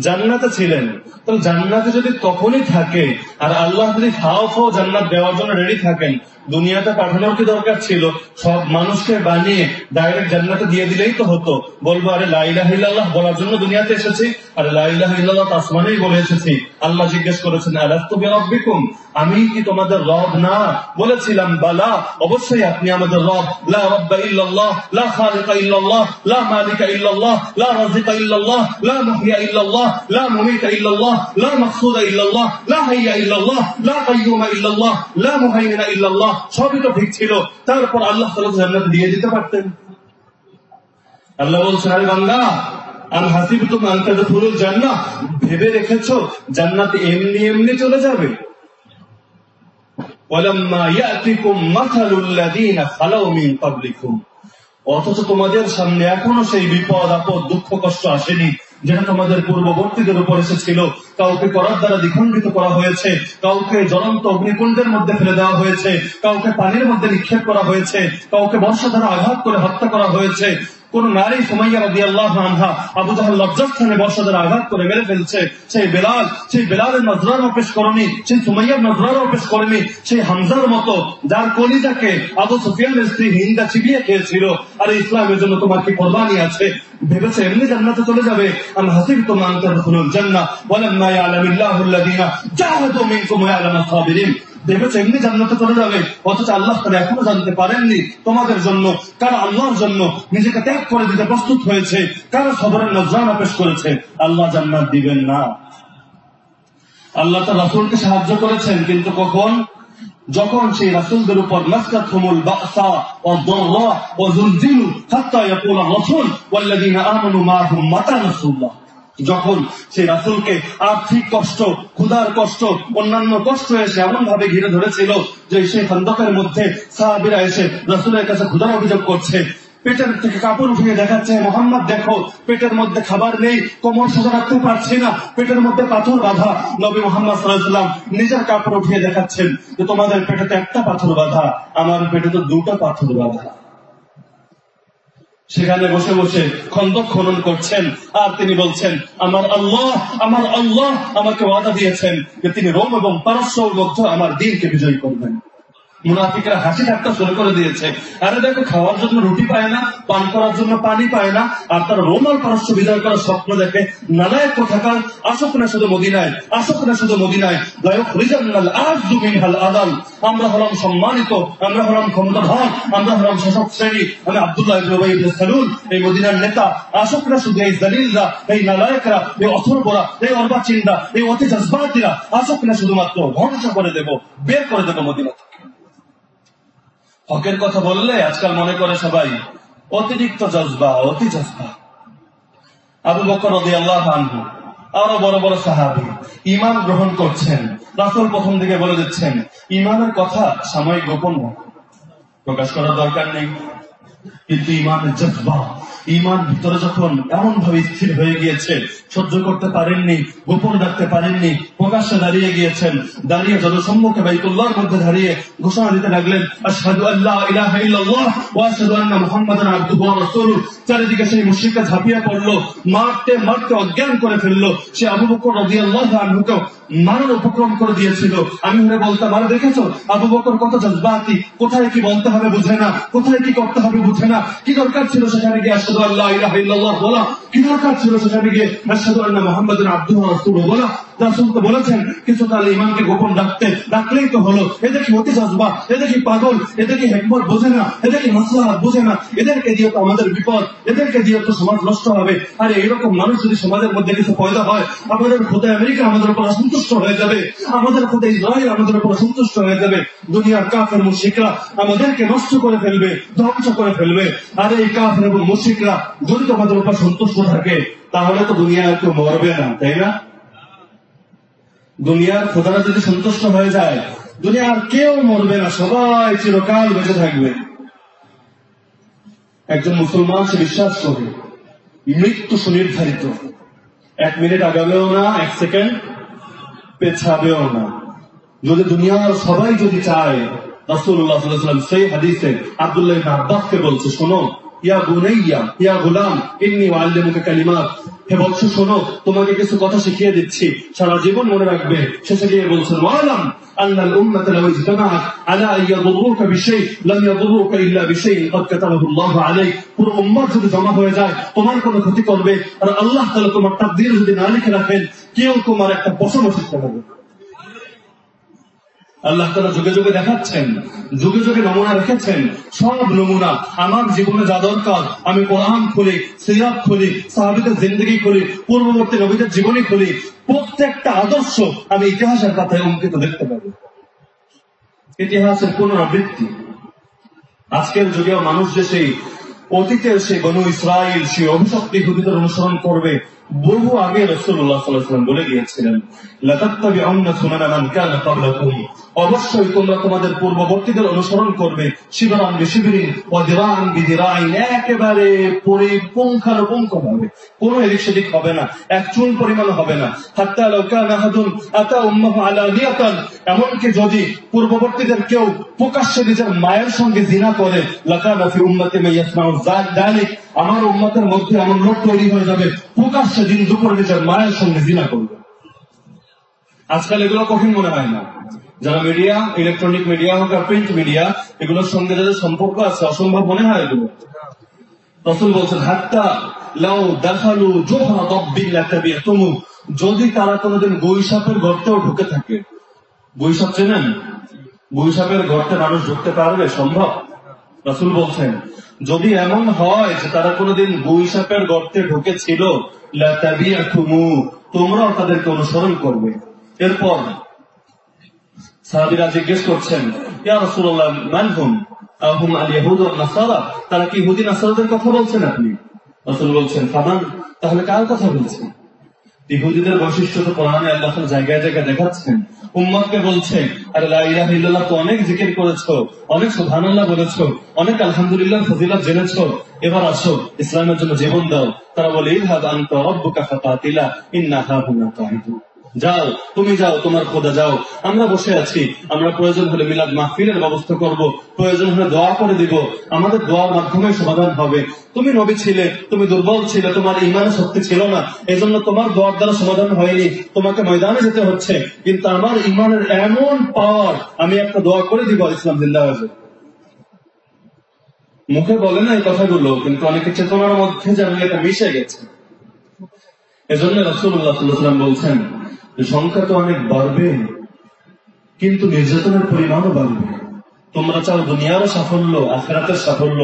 জান্নাতে ছিলেন। তো জান্নাতে যদি তখনই থাকে, আর আল্লাহ যদি খাও খাও জান্নাত দেওয়ার জন্য রেডি থাকেন, দুনিয়াতে পাঠানোর কি দরকার ছিল? সব মানুষকে বানিয়ে ডাইরেক্ট জান্নাতে দিয়ে দিলেই তো হতো। বলব, আরে লাইলাহিল্লাহ বলার জন্য দুনিয়াতে এসেছি, আর লাইলাহিল্লাহ আসমানেই বলে এসেছি। আল্লাহ জিজ্ঞেস করেছেন, আলাস্তু বিরাব্বিকুম? আমি কি তোমাদের রব না? বলেছিলাম, বালা, অবশ্যই আপনি আমাদের রব। লা রব্বা ইল্লাল্লাহ, লা খালিকা ইল্লাল্লাহ, লা মালিকা ইল্লাল্লাহ, লা ইল্লাল্লাহ লা ইল্লাল্লাহ লা ইল্লাল্লাহ, লা মাকসুদা ইল্লাল্লাহ, লা হাইয়া ইল্লাল্লাহ, লা কাইয়ুমা ইল্লাল্লাহ, লা মুহাইমিনা ইল্লাল্লাহ। সবই তো ঠিক ছিল। তারপর আল্লাহ তাআলা জান্নাত দিয়ে দিতে পারতেন। আল্লাহ বলছেন, আরে বান্দা আম হাসিব তুমি আনতে ফুলুল জান্নাত ভেবে রেখেছো, জান্নাত এমনি এমনি চলে যাবে ওয়ালাম্মা ইয়াতিকুম মাসালুল লাযীনা খালাউ মিন ক্বাবলিকুম অথচ তোমাদের সামনে এখনও সেই বিপদ, আপদ, দুঃখ, কষ্ট আসেনি, যেটা তোমাদের পূর্ববর্তীদের উপর এসেছিল। কাউকে করার দ্বারা দ্বিখণ্ডিত করা হয়েছে, কাউকে জ্বলন্ত অগ্নিকুণ্ডের মধ্যে ফেলে দেওয়া হয়েছে, কাউকে পানির মধ্যে নিক্ষেপ করা হয়েছে, কাউকে বর্ষা দ্বারা আঘাত করে হত্যা করা হয়েছে। কোন নারী সুমাইয়া রাজি আল্লাহ আনহা আবু জাহাল লজ্জাস্থানে বর্ষাদের আঘাত করে মেরে ফেলছে। সেই বেলাল, সেই বেলালের নজরারও পেশ করেনি, সেই সুমাইয়ার নজরারও পেশ করেনি, সেই হামজার মতো যার কলিজাকে আবু সুফিয়ানের স্ত্রী হিন্দা চিবিয়ে খেয়েছিল। আর ইসলামের জন্য তোমার কি কোরবানি আছে? ভেবেছে এমনি জান্নাতে চলে যাবে। আম হাসিবতুম আন তাদখুলুল জান্নাহ, ওয়ালাম্মা ইয়ালামিল্লাহু আল্লাযীনা জাহাদু মিনকুম ওয়া ইয়ালামুস সাবিরিন। ভেবেছে এমনি জান্নাতে চলে যাবে। অথচ আল্লাহ তারা এখনও জানতে পারেননি তোমাদের জন্য, কারা আল্লাহর জন্য নিজেকে ত্যাগ করে দিতে প্রস্তুত হয়েছে, কারা সবরের নজরানা পেশ করেছে, আল্লাহ জান্নাত দিবেন না। আল্লাহ তার রাসুলকে সাহায্য করেছেন, কিন্তু কখন? যখন সেই রাসুলদের উপর মাসকাত নাসুল্লাহ যখন সেই রাসুলকে আর্থিক কষ্ট, ক্ষুধার কষ্ট, অন্যান্য কষ্ট এসে এমন ভাবে ঘিরে ধরেছিল যে সেই খন্দকের মধ্যে সাহাবিরা এসে রাসুলের কাছে ক্ষুধার অভিযোগ করছে। পেটের থেকে কাপড় উঠিয়ে দেখাচ্ছে, মোহাম্মদ, দেখো, পেটের মধ্যে খাবার নেই, কোমর সোজা রাখতে পারছি না। পেটের মধ্যে পাথর বাঁধা। নবী মোহাম্মদ সাল্লাহাম নিজের কাপড় উঠিয়ে দেখাচ্ছেন যে, তোমাদের পেটে তো একটা পাথর বাঁধা, আমার পেটে তো দুটো পাথর বাঁধা। সেখানে বসে বসে খন্দক খনন করছেন। আর তিনি বলছেন, আমার আল্লাহ আমার আল্লাহ আমাকে ওয়াদা দিয়েছেন যে তিনি রোম এবং পারস্য মধ্যে আমার দিনকে বিজয়ী করবেন। মুনাফিকরা হাসি ঠাট্টা শুরু করে দিয়েছে। আরে দেখো, খাওয়ার জন্য রুটি পায় না, পান করার জন্য পানি পায় না, আর তারা রোমাল পারস্য বিজয় করার স্বপ্ন দেখে নালায় কোথাকার আসক না শুধু মদিনায়, আসক না শুধু মদিনায় গায়ক রিজান্নাল আজ দুমিনহাল আদাল। আমরা হলাম সম্মানিত, আমরা হলাম ক্ষমতাধর, আমরা হলাম শাসক শ্রেণি, আমি আব্দুল্লাহ ইবনে উবাই ইবনে এই মদিনার নেতা। আসক না শুধু এই জালিলরা, এই নালায়করা, এই অথর্বরা, এই অর্বাচিনরা, এই অতি জজবাতিরা, আসক না শুধুমাত্র ধ্বংস করে দেব, বের করে দেব মদিনা থেকে হকের কথা বললে আজকাল মনে করে সবাই, অতিরিক্ত জজবা, অতি জজবা। আবু বকর আল্লাহ আনবু আরও বড় বড় সাহাবি ইমান গ্রহণ করছেন। রাসুল প্রথম দিকে বলে দিচ্ছেন ইমানের কথা সাময়িক গোপন। প্রকাশ করার দরকার নেই। কিন্তু ইমানের জজবা, ইমান ভিতরে যখন এমন ভাবে স্থির হয়ে গিয়েছে, সহ্য করতে পারেননি, গোপন রাখতে পারেননি, প্রকাশ্যে দাঁড়িয়ে গিয়েছেন, দাঁড়িয়ে জনসম্মুখে বাইতুল্লাহর মধ্যে দাঁড়িয়ে ঘোষণা দিতে লাগলেন, আশহাদু আল্লাহ ইলাহা ইল্লাল্লাহ ওয়া আশহাদু আন্না মুহাম্মাদান আবদুহু ওয়া রাসূলুহু। চারিদিকে সেই মুশরিকরা ঝাঁপিয়ে পড়ল, মারতে মারতে অজ্ঞান করে ফেলল। সে আবু বকর রাদিয়াল্লাহু আনহুকে মারার উপক্রম করে দিয়েছিল। আমি হলে বলতাম, আরে দেখেছ? আবু বকর কত জজবাতি, কোথায় কি বলতে হবে বুঝে না, কোথায় কি করতে হবে বুঝে না। কি দরকার ছিল সেখানে গিয়ে আশহাদু আল্লাহ ইলাহা বলা? কি দরকার ছিল সেখানে গিয়ে আশহাদু আন্না মুহাম্মাদান আবদুহু ওয়া বলা? রাসূল তো বলেছেন, কিছু তাহলে ইমানকে গোপন রাখতে। রাখলেই তো হলো। এদের কি অতি জজবা? এদের কি পাগল? এদের কি হেকমত বোঝে না? এদের কি মাসলাহাত বোঝে না? এদেরকে দিয়ে তো আমাদের বিপদ। এদেরকে দিয়ে তো সমাজ নষ্ট হবে। আরে, এরকম মানুষ যদি সমাজের মধ্যে কিছু পয়দা হয়, আমাদের খোদা আমেরিকা আমাদের উপর অসন্তুষ্ট হয়ে যাবে। আমাদের খোদা ইসরায়েল আমাদের উপর অসন্তুষ্ট হয়ে যাবে। দুনিয়ার কাফের মুশিকরা আমাদেরকে নষ্ট করে ফেলবে, ধ্বংস করে ফেলবে। আর এই কাফের এবং মুশিকরা যদি তোমাদের উপর সন্তুষ্ট থাকে, তাহলে তো দুনিয়া কেউ মরবে না, তাই না? দুনিয়ার খোদারা যদি সন্তুষ্ট হয়ে যায়, দুনিয়ার কেউ মরবে না, সবাই চিরকাল বেঁচে থাকবে। একজন মুসলমান, সে বিশ্বাস করে, মৃত্যু সুনির্ধারিত। এক মিনিট আগাবেও না, এক সেকেন্ড পেছাবেও না। যদি দুনিয়ার সবাই যদি চায় রাসুল্লাহাম সেই হাদিসে আবদুল্লাহ আব্বাসকে বলছে, শোনো, ইয়া গুনাইয়া ইয়া ইন্নি কালিমাত। হে বলছো শোনো, তোমাকে কিছু কথা শিখিয়ে দিচ্ছি। সারা জীবন মনে রাখবে, শেষে গিয়ে ওয়ালাম আল্লাহ উম্মাত লাউ ইজতামাআত আলা বিশাই, লাম ইয়াদুরুকা ইল্লা বিশাই পুরো যদি জমা হয়ে যায়, তোমার কোনো ক্ষতি করবে। আর আল্লাহ তাআলা তোমার তাকদীর যদি না লিখে রাখেন, কেউ তোমার একটা পশমও শিখতে পারবে আল্লাহ তালা যুগে যুগে দেখাচ্ছেন, যুগে যুগে নমুনা রেখেছেন। সব নমুনা আমার জীবনে যা দরকার, আমি কোরআন খুলি, সিরাত খুলি, সাহাবিদের জিন্দগি খুলি, পূর্ববর্তী নবীদের জীবনী খুলি, প্রত্যেকটা আদর্শ আমি ইতিহাসের পাতায় অঙ্কিত দেখতে পাবো। ইতিহাসের পুনরাবৃত্তি। আজকের যুগেও মানুষ যে সেই অতীতের সেই বনু ইসরায়েল সেই অভিশপ্তি হুদিদের অনুসরণ করবে বহু আগে রসুল্লাহ বলে গিয়েছিলেন অবশ্যই তোমরা তোমাদের পূর্ববর্তীদের অনুসরণ করবে একেবারে পরিপুঙ্খানুপুঙ্খ কোনো এদিক সেদিক হবে না, এক চুল পরিমাণ হবে না। আলানিয়াতান। এমনকি যদি পূর্ববর্তীদের কেউ প্রকাশ্যে নিজের মায়ের সঙ্গে জিনা করে, লাকানা ফি উম্মতি আমার উম্মতের মধ্যে এমন লোক তৈরি হয়ে যাবে, প্রকাশ্যে দিন দুপুরে নিজের মায়ের সঙ্গে জিনা করবে। আজকাল এগুলো কঠিন মনে হয় না। যারা মিডিয়া ইলেকট্রনিক মিডিয়া হোক আর প্রিন্ট মিডিয়া এগুলোর সঙ্গে যাদের সম্পর্ক আছে, অসম্ভব মনে হয় এগুলো। রসুল বলছেন, হাত্তা লাউ দেখালু জোহা দব্বিল্লা তাবিয়াতুমু। যদি তারা কোনোদিন বৈশাপের গর্তেও ঢুকে থাকে বৈশাপ চেনেন? বৈশাপের গর্তে মানুষ ঢুকতে পারবে, সম্ভব? রসুল বলছেন যদি এমন হয় যে তারা কোনোদিন বৈশাখের গর্তে ঢুকেছিল তোমরাও তাদেরকে অনুসরণ করবে। এরপর সাহাবিরা জিজ্ঞেস করছেন তারা কি হুদিন আসাদের কথা বলছেন আপনি? বলছেন ফাদান তাহলে কার কথা বলছেন? ইহুদিদের বৈশিষ্ট্য তো কোরআনে আল্লাহ জায়গায় জায়গায় দেখাচ্ছেন। উম্মাদকে বলছে, আরে লাইলাহ ইল্লাল্লাহ, তো অনেক জিকির করেছ, অনেক সুবহানাল্লাহ বলেছ, অনেক আলহামদুলিল্লাহ ফজিলত জেনেছো। এবার আসো, ইসলামের জন্য জীবন দাও। তারা বলে ইহাদ আনতা রাব্বুকা ফাতাতিলা ইন্না হাহুনা কাহিদুন। যাও, তুমি যাও, তোমার খোদা, যাও। আমরা বসে আছি। আমরা প্রয়োজন হলে মিলাদ মাহফিলের ব্যবস্থা করব। প্রয়োজন হলে দোয়া করে দিব। আমাদের দোয়ার মাধ্যমে সমাধান হবে। তুমি নবী ছিলে, তুমি দুর্বল ছিলে, তোমার ইমানে শক্তি ছিল না। এই জন্য তোমার দোয়ার দ্বারা সমাধান হয়নি। তোমাকে ময়দানে যেতে হচ্ছে। কিন্তু আমার ইমানের এমন পাওয়ার আমি একটা দোয়া করে দিব ইসলাম হয়ে মুখে বলে না এই কথাগুলো, কিন্তু অনেকে চেতনার মধ্যে যেন এটা মিশে গেছে। এজন্য রসুল্লাহ বলছেন সংখ্যা তো অনেক বাড়বে কিন্তু নির্যাতনের পরিমাণও বাড়বে। তোমরা চাও দুনিয়ারও সাফল্য আখরাতের সাফল্য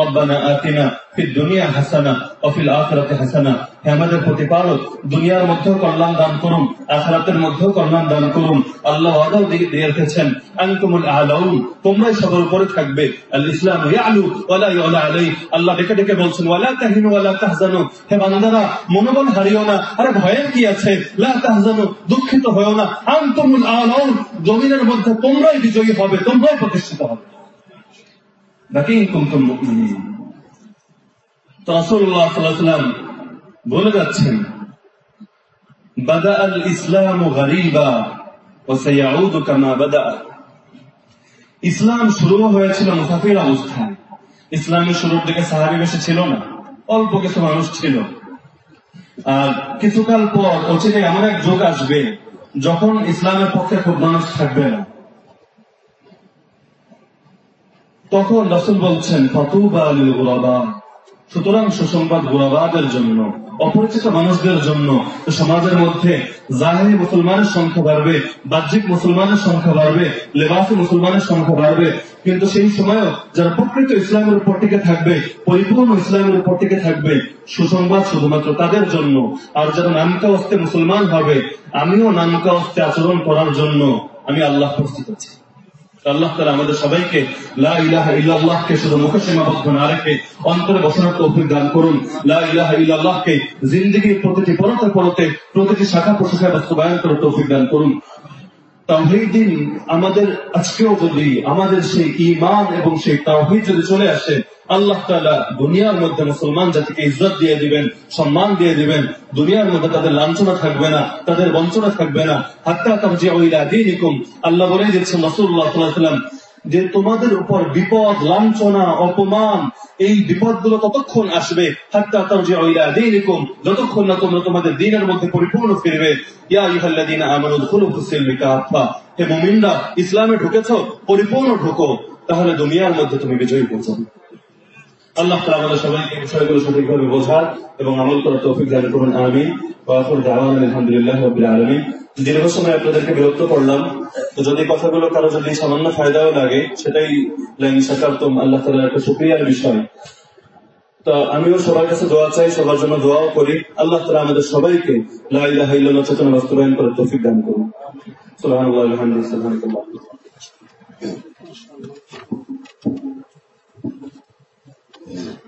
রব্বানা আতিনা ফিদ দুনিয়া হাসানা অফিল আখরাতে হাসানা হে আমাদের প্রতিপালক, দুনিয়ার মধ্যেও কল্যাণ দান করুন, আখরাতের মধ্যেও কল্যাণ দান করুন। আল্লাহ ওয়াদাও দিয়ে রেখেছেন আনতুমুল আলাউন, তোমরাই সবার উপরে থাকবে। আল ইসলাম ইয়ালু ওয়ালা ইউলা আলাই। আল্লাহ ডেকে ডেকে বলছেন, ওয়ালা তাহিনু ওয়ালা তাহজানু। হে বান্দারা, মনোবল হারিও না। আরে ভয়ের কি আছে? লা তাহজানু, দুঃখিত হয়েও না। আনতুমুল আলাউন, জমিনের মধ্যে তোমরাই বিজয়ী হবে, তোমরাই প্রতিষ্ঠিত হবে। বলে যাচ্ছেন বাদা ইসলাম গরিবা ও বাদা ইসলাম শুরু হয়েছিল মুসাফির অবস্থায়। ইসলামের শুরুর দিকে সাহাবি বেশি ছিল না, অল্প কিছু মানুষ ছিল। আর কিছুকাল পর অচিরে এমন এক যুগ আসবে যখন ইসলামের পক্ষে খুব মানুষ থাকবে না। তখন রসুল বলছেন সুতরাং সুসংবাদ গুলাবাদের জন্য, অপরিচিত মানুষদের জন্য সমাজের মধ্যে জাহেরি মুসলমানের সংখ্যা বাড়বে, বাহ্যিক মুসলমানের সংখ্যা বাড়বে, লেবাসী মুসলমানের সংখ্যা বাড়বে। কিন্তু সেই সময়ও যারা প্রকৃত ইসলামের উপর টিকে থাকবে, পরিপূর্ণ ইসলামের উপর টিকে থাকবে, সুসংবাদ শুধুমাত্র তাদের জন্য। আর যারা নামকা অস্তে মুসলমান হবে, আমিও নামকা অস্তে আচরণ করার জন্য আমি আল্লাহ প্রস্তুত আছি। আল্লাহ তালা আমাদের সবাইকে লা ইলাহা ইল্লাল্লাহকে শুধু মুখে সীমাবদ্ধ না রেখে অন্তরে বসানোর তৌফিক দান করুন। লা ইলাহা জিন্দগির প্রতিটি পরতে পরতে, প্রতিটি শাখা প্রশাখায় বাস্তবায়ন করে তৌফিক দান করুন। তাওহিদিন আমাদের আজকেও যদি আমাদের সেই ইমান এবং সেই তাহিদ যদি চলে আসে, আল্লাহ তালা দুনিয়ার মধ্যে মুসলমান জাতিকে ইজ্জত দিয়ে দিবেন, সম্মান দিয়ে দিবেন। দুনিয়ার মধ্যে তাদের লাঞ্ছনা থাকবে না, তাদের বঞ্চনা থাকবে না। হাত্তা দীনিকুম। আল্লাহ বলেই দিচ্ছেন রসুল্লাহ যে তোমাদের উপর বিপদ, লাঞ্ছনা, অপমান, এই বিপদগুলো ততক্ষণ আসবে। যতক্ষণ না তোমরা তোমাদের দ্বীনের মধ্যে পরিপূর্ণ ফিরবে। ইসলামে ঢুকেছো, পরিপূর্ণ ঢুকো, তাহলে দুনিয়ার মধ্যে তুমি বিজয়ী যাবে। আল্লাহ তাআলা আমাদের সবাইকে বিষয়গুলো সঠিকভাবে বোঝার এবং আমল করার তৌফিক দান করুন দাওয়ানা আলহামদুলিল্লাহি আলামিন। দীর্ঘ সময় আপনাদেরকে বিরক্ত করলাম, তো যদি কথাগুলো কারও যদি সামান্য ফায়দাও লাগে, সেটাই লাইন শাকারতুম আল্লাহ তাআলার একটা শুকরিয়ার বিষয়। তো আমিও সবার কাছে দোয়া চাই, সবার জন্য দোয়াও করি। আল্লাহ তালা আমাদের সবাইকে লা ইলাহা ইল্লাল্লাহ চেতনা বাস্তবায়ন করার তৌফিক দান করুন। বিহামদিহি সুবহানাল্লাহ うん。